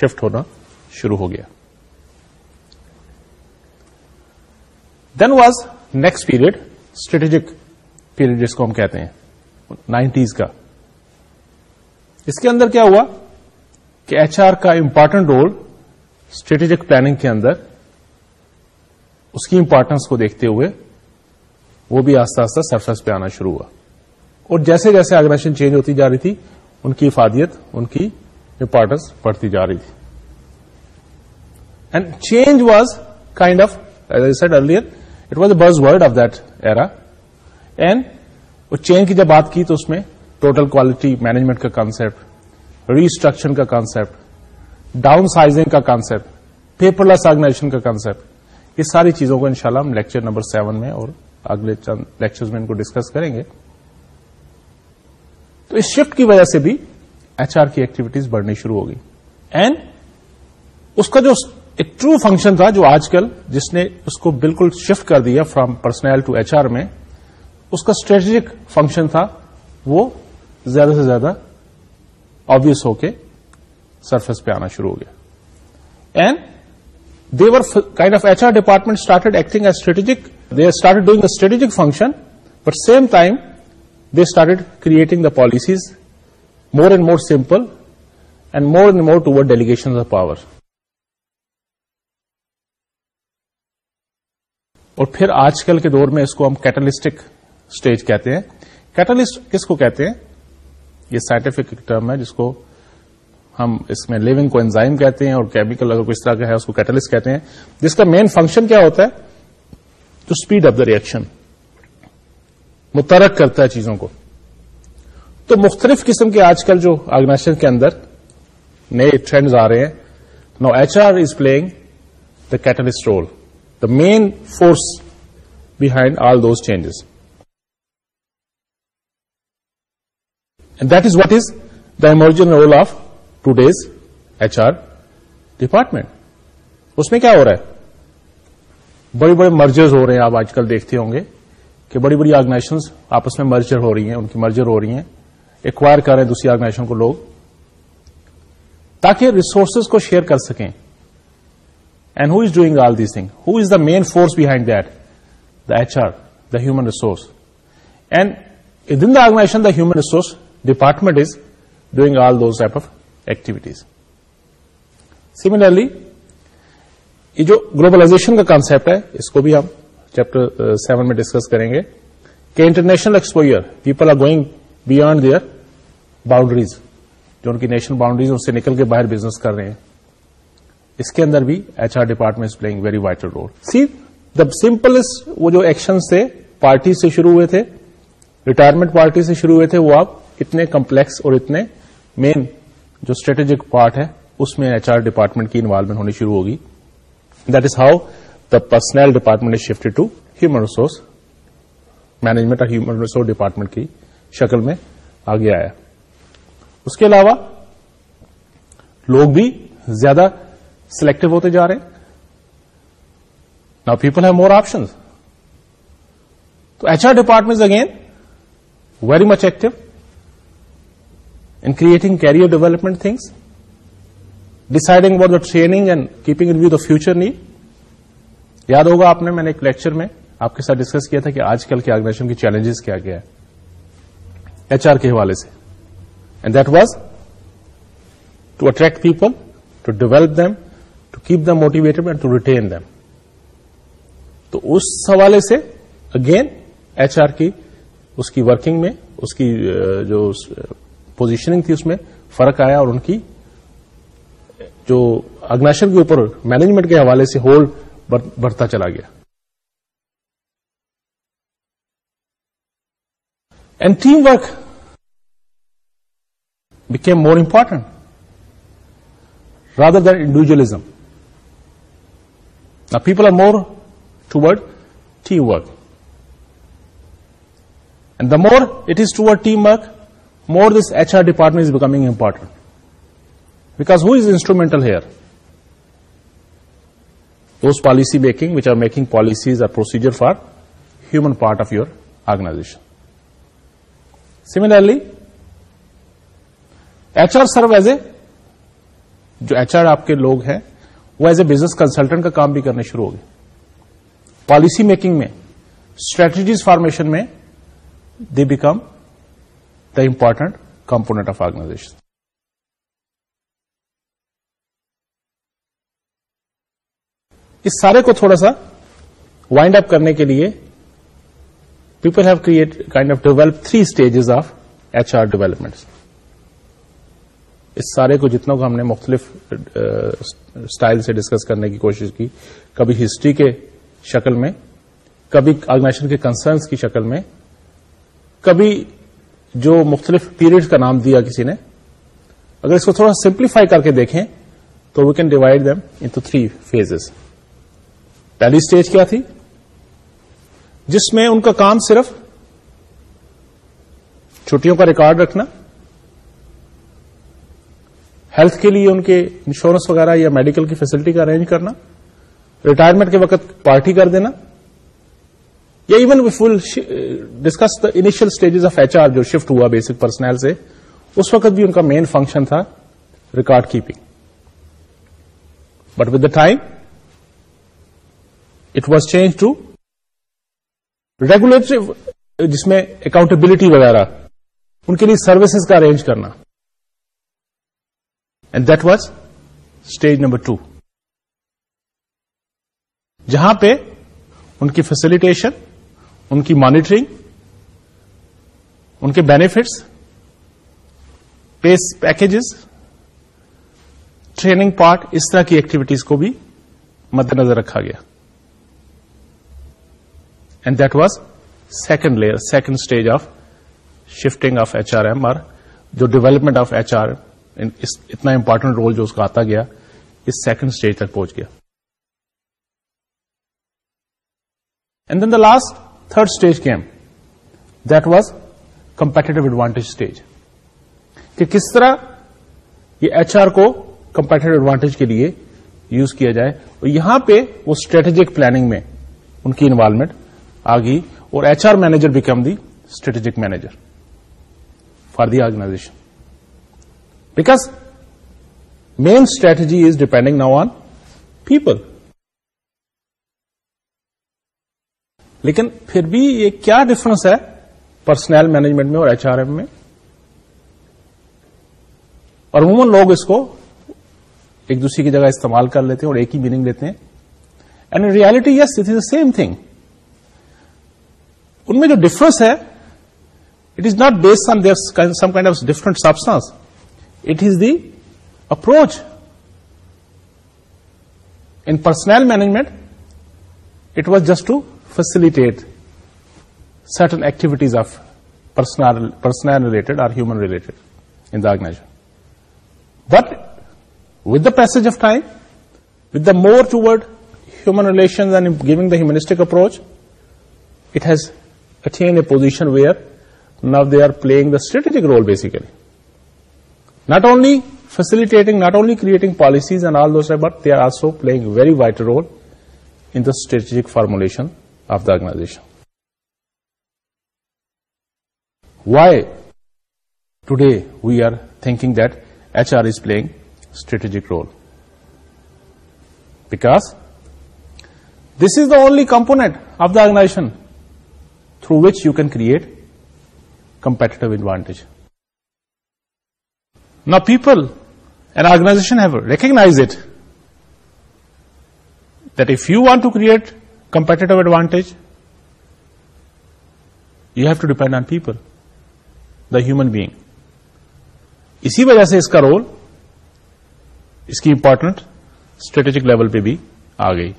شفٹ ہونا شروع ہو گیا then was next period strategic period جس کو ہم کہتے ہیں نائنٹیز کا اس کے اندر کیا ہوا کہ ایچ آر کا امپارٹنٹ رول اسٹریٹجک پلاننگ کے اندر اس کی امپارٹینس کو دیکھتے ہوئے وہ بھی آستہ آستہ سرفس پہ آنا شروع ہوا اور جیسے جیسے آرگنائزیشن چینج ہوتی جا رہی تھی ان کی افادیت ان کی امپورٹینس بڑھتی جا رہی تھی and change was kind of earlier it was a buzzword of that era and change کی جب بات کی تو اس میں ٹوٹل کوالٹی مینجمنٹ کا کانسپٹ ریسٹرکچر کا کانسپٹ ڈاؤن سائزنگ کا کانسپٹ پیپر لیس آرگنائزیشن کا کانسپٹ یہ ساری چیزوں کو انشاءاللہ ہم لیکچر نمبر سیون میں اور اگلے چند لیکچر میں ان کو ڈسکس کریں گے تو اس شفٹ کی وجہ سے بھی ایچ آر کی ایکٹیویٹیز بڑھنی شروع ہوگی اینڈ اس کا جو ایک ٹرو فنکشن تھا جو آج کل جس نے اس کو بالکل شفٹ کر دیا from personnel to H R میں اس کا اسٹریٹجک فنکشن تھا وہ زیادہ سے زیادہ آبیس ہو کے سرفس پہ آنا شروع ہو گیا and the kind of H R department started acting a strategic they are start doing a strategic function but same time they started creating the policies more and more simple and more and more toward delegation of power اور پھر آج کل کے دور میں اس کو ہم کیٹلسٹک stage کہتے ہیں کیٹلسٹ کس کو کہتے ہیں یہ سائنٹیفک ٹرم ہے جس کو ہم اس میں لیونگ کو انزائم کہتے ہیں اور کیمیکل اگر کس طرح کا ہے اس کو کیٹلسٹ کہتے ہیں جس کا مین فنکشن کیا ہوتا ہے اسپیڈ آف دا ریئیکشن مترک کرتا ہے چیزوں کو تو مختلف قسم کے آج کل جو آرگنائزیشن کے اندر نئے ٹرینڈز آ رہے ہیں now H R is playing the catalyst role the main force behind all those changes this what is the emerging role of today's H R department اس میں کیا ہو رہا ہے بڑے بڑے مرجرز ہو رہے ہیں آپ آج کل دیکھتے ہوں گے کہ بڑی بڑی آرگنائزیشن آپس میں مرجر ہو رہی ہیں ان کی مرجر ہو رہی ہیں ایکوائر کر رہے ہیں دوسری آرگنائزیشن کو لوگ تاکہ ریسورسز کو شیئر کر سکیں and who is doing all these thing who is the main force behind that the H R the human resource and within the organisation the human resource department is doing all those type of activities similarly یہ جو globalisation کا concept ہے اس کو بھی ہم chapter seven uh, میں discuss کریں گے کہ international exposure people are going beyond their boundaries جو ان کی نیشنل باؤنڈریز ان سے نکل کے باہر بزنس کر رہے ہیں اس کے اندر بھی H R department playing very vital role see the simplest وہ جو ایکشن تھے پارٹی سے شروع ہوئے تھے ریٹائرمنٹ پارٹی سے شروع ہوئے تھے وہ آپ اتنے کمپلیکس اور اتنے مین جو اسٹریٹجک پارٹ ہے اس میں ایچ آر ڈپارٹمنٹ کی انوالومنٹ ہونی شروع ہوگی that is how the personnel department is shift to human resource management اور ہیومن ریسورس ڈپارٹمنٹ کی شکل میں آگے آیا اس کے علاوہ لوگ بھی زیادہ سلیکٹو ہوتے جا رہے ہیں نا پیپل ہیو مور آپشن تو H R department again very much active and creating career development things, deciding about the training and keeping in view the future need. یاد ہوگا آپ نے میں نے ایک لیکچر میں آپ کے ساتھ ڈسکس کیا تھا کہ آج کل کے آرگنیشن کی چیلنجز کیا گیا ہے ایچ آر کے حوالے سے and that was to attract people to develop them to keep them motivated and to retain them تو اس حوالے سے اگین ایچ آر کی اس کی ورکنگ میں اس کی جو پوزیشننگ تھی اس میں فرق آیا اور ان کی جو اگناشر کے اوپر مینجمنٹ کے حوالے سے ہول بڑھتا چلا گیا and team work became more important rather than individualism people are more toward team work and the more it is toward team work more this H R department is becoming important because is instrumental here Those policy making which are making policies are procedure for human part of your organization similarly H R serve as a جو H are آپ کے لوگ ہیں وہ as a business consultant کا کام بھی کرنے شروع ہو گئے پالیسی میکنگ میں اسٹریٹجیز فارمیشن میں they became important component of organization اس سارے کو تھوڑا سا وائنڈ اپ کرنے کے لیے people have create kind of develop three stages of H R development اس سارے کو جتنا کو ہم نے مختلف اسٹائل سے ڈسکس کرنے کی کوشش کی کبھی ہسٹری کے شکل میں کبھی آرگنائزیشن کے کنسرنس کی شکل میں کبھی جو مختلف پیریڈ کا نام دیا کسی نے اگر اس کو تھوڑا سمپلیفائی کر کے دیکھیں تو we can divide them into three phases پہلی اسٹیج کیا تھی جس میں ان کا کام صرف چھٹیوں کا ریکارڈ رکھنا ہیلتھ کے لیے ان کے انشورنس وغیرہ یا میڈیکل کی فیسلٹی کا ارینج کرنا ریٹائرمنٹ کے وقت پارٹی کر دینا یا even full discuss the initial stages of H R جو شفٹ ہوا بیسک پرسنل سے اس وقت بھی ان کا مین فنکشن تھا record keeping but with the time it was change to regulatory جس میں اکاؤنٹبلٹی وغیرہ ان کے لیے سروسز کا ارینج کرنا and that was stage number two جہاں پہ ان کی فیسلٹیشن ان کی مانیٹرنگ ان کے benefits pays packages training part اس طرح کی ایکٹیویٹیز کو بھی مد نظر رکھا گیا and that was second layer second stage of shifting of H R M R جو ڈیولپمنٹ آف ایچ آر اتنا امپارٹنٹ رول جو اس کا آتا گیا اس سیکنڈ اسٹیج تک پہنچ گیا and then the last third stage came that was competitive advantage stage کہ کس طرح یہ ایچ آر کو کمپیٹیٹ ایڈوانٹیج کے لیے یوز کیا جائے اور یہاں پہ وہ اسٹریٹجک پلاننگ میں ان کی انوالومنٹ آ گئی اور H R manager became the strategic manager for the organization because main strategy is depending depending on people لیکن پھر بھی یہ کیا ڈفرنس ہے پرسنل مینجمنٹ میں اور ایچ آر ایم میں اور عموماً لوگ اس کو ایک دوسرے کی جگہ استعمال کر لیتے ہیں اور ایک ہی میننگ لیتے ہیں and reality yes it is the same thing ان میں جو ڈفرنس ہے it is not base on there some kind of different substance it is the approach in personnel management it was just to facilitate certain activities of personnel-related or human-related in the organization. But with the passage of time, with the more toward human relations and giving the humanistic approach, it has attained a position where now they are playing the strategic role basically. Not only facilitating, not only creating policies and all those, but they are also playing a very vital role in the strategic formulation of the organization. Why today we are thinking that HR is playing strategic role? Because this is the only component of the organization through which you can create competitive advantage. Now people and organization have recognized it, that if you want to create competitive advantage you have to depend on people the human bag اسی وجہ سے اس کا role اس کی important strategic level پہ بھی آ گئی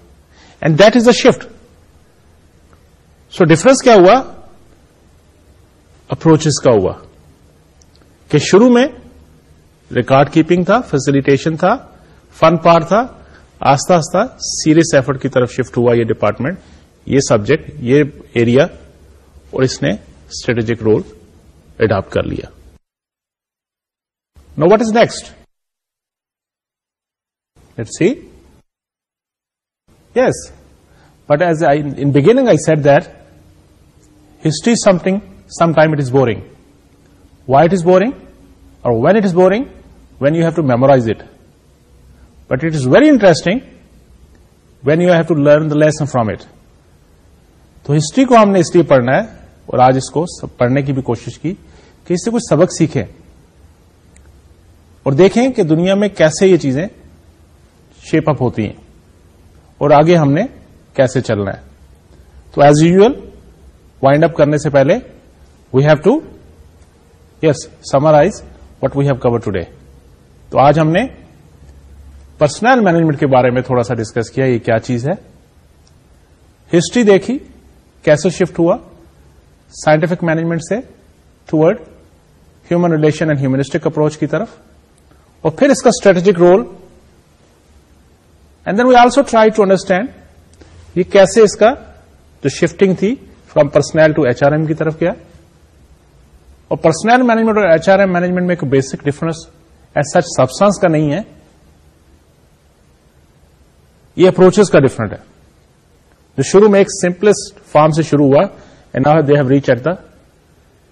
and that is the shift so difference کیا ہوا اپروچ کا ہوا کہ شروع میں ریکارڈ کیپنگ تھا فیسلٹیشن تھا فن پار تھا آہستہ آہستہ سیریس ایفرٹ کی طرف شفٹ ہوا یہ ڈپارٹمنٹ یہ سبجیکٹ یہ ایریا اور اس نے اسٹریٹجک رول اڈاپٹ کر لیا no what is next let see yes but as in beginning I said that history something some time it is boring why it is boring اور when it is boring when you have to memorize it but it is very interesting when you have to learn the lesson from it تو history کو ہم نے اس لیے پڑھنا ہے اور آج اس کو پڑھنے کی بھی کوشش کی کہ اس سے کچھ سبق سیکھیں اور دیکھیں کہ دنیا میں کیسے یہ چیزیں شیپ اپ ہوتی ہیں اور آگے ہم نے کیسے چلنا ہے تو ایز یوزل وائنڈ اپ کرنے سے پہلے we have to yes summarize what we have cover today تو آج ہم نے پرسنل مینجمنٹ کے بارے میں تھوڑا سا ڈسکس کیا یہ کیا چیز ہے ہسٹری دیکھی کیسے شفٹ ہوا سائنٹفک مینجمنٹ سے ٹوڈ human relation and humanistic approach کی طرف اور پھر اس کا strategic role and then we also try to understand یہ کیسے اس کا جو شفٹنگ تھی from personnel to H R M کی طرف کیا اور پرسنل مینجمنٹ اور ایچ آر ایم مینجمنٹ میں ایک basic difference as such substance کا نہیں ہے یہ اپروچز کا ڈفرنٹ ہے جو شروع میں ایک سمپلسٹ فارم سے شروع ہوا and they have reach at the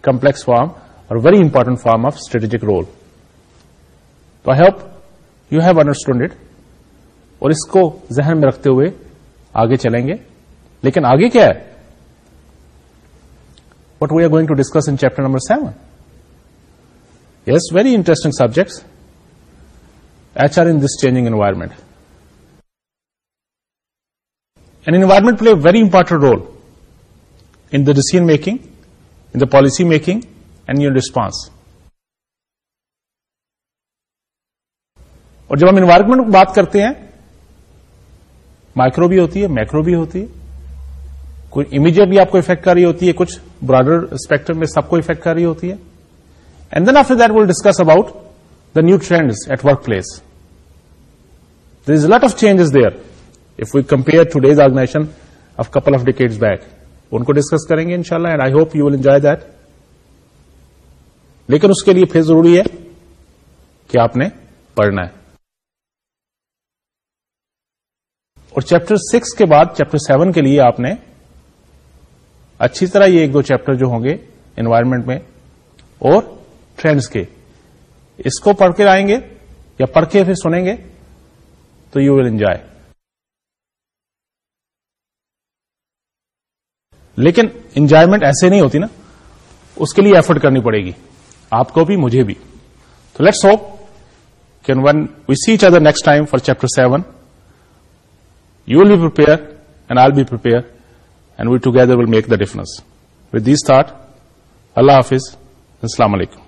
complex form اور very important form of strategic role تو I hope you have understand it اور اس کو ذہن میں رکھتے ہوئے آگے چلیں گے لیکن آگے کیا ہے what we are going to discuss in chapter number seven yes very interesting subjects H R in this changing environment environment play very important role in the decision making in the policy making and you response اور جب ہم environment بات کرتے ہیں micro بھی ہوتی ہے macro بھی ہوتی ہے کوئی بھی آپ کو افیکٹ کر رہی ہوتی ہے کچھ براڈر اسپیکٹر میں سب کو افیکٹ کر رہی ہوتی ہے and then after that will discuss about the new trends at work place the result of changes there if we compare today's organization of couple of decade back ان کو discuss کریں گے ان شاء اللہ and I hope you will enjoy that لیکن اس کے لیے پھر ضروری ہے کہ آپ نے پڑھنا ہے اور چیپٹر سکس کے بعد چیپٹر سیون کے لیے آپ نے اچھی طرح یہ ایک دو چیپٹر جو ہوں گے انوائرمنٹ میں اور ٹرینڈس کے اس کو پڑھ کے لائیں گے یا پڑھ کے سنیں گے تو یو ول انجوائے لیکن انجوائمنٹ ایسے نہیں ہوتی نا اس کے لیے ایفرٹ کرنی پڑے گی آپ کو بھی مجھے بھی تو let's hope can when we see each other next time for chapter seven you will be and and be we together will make the difference with this thought اللہ حافظ السلام علیکم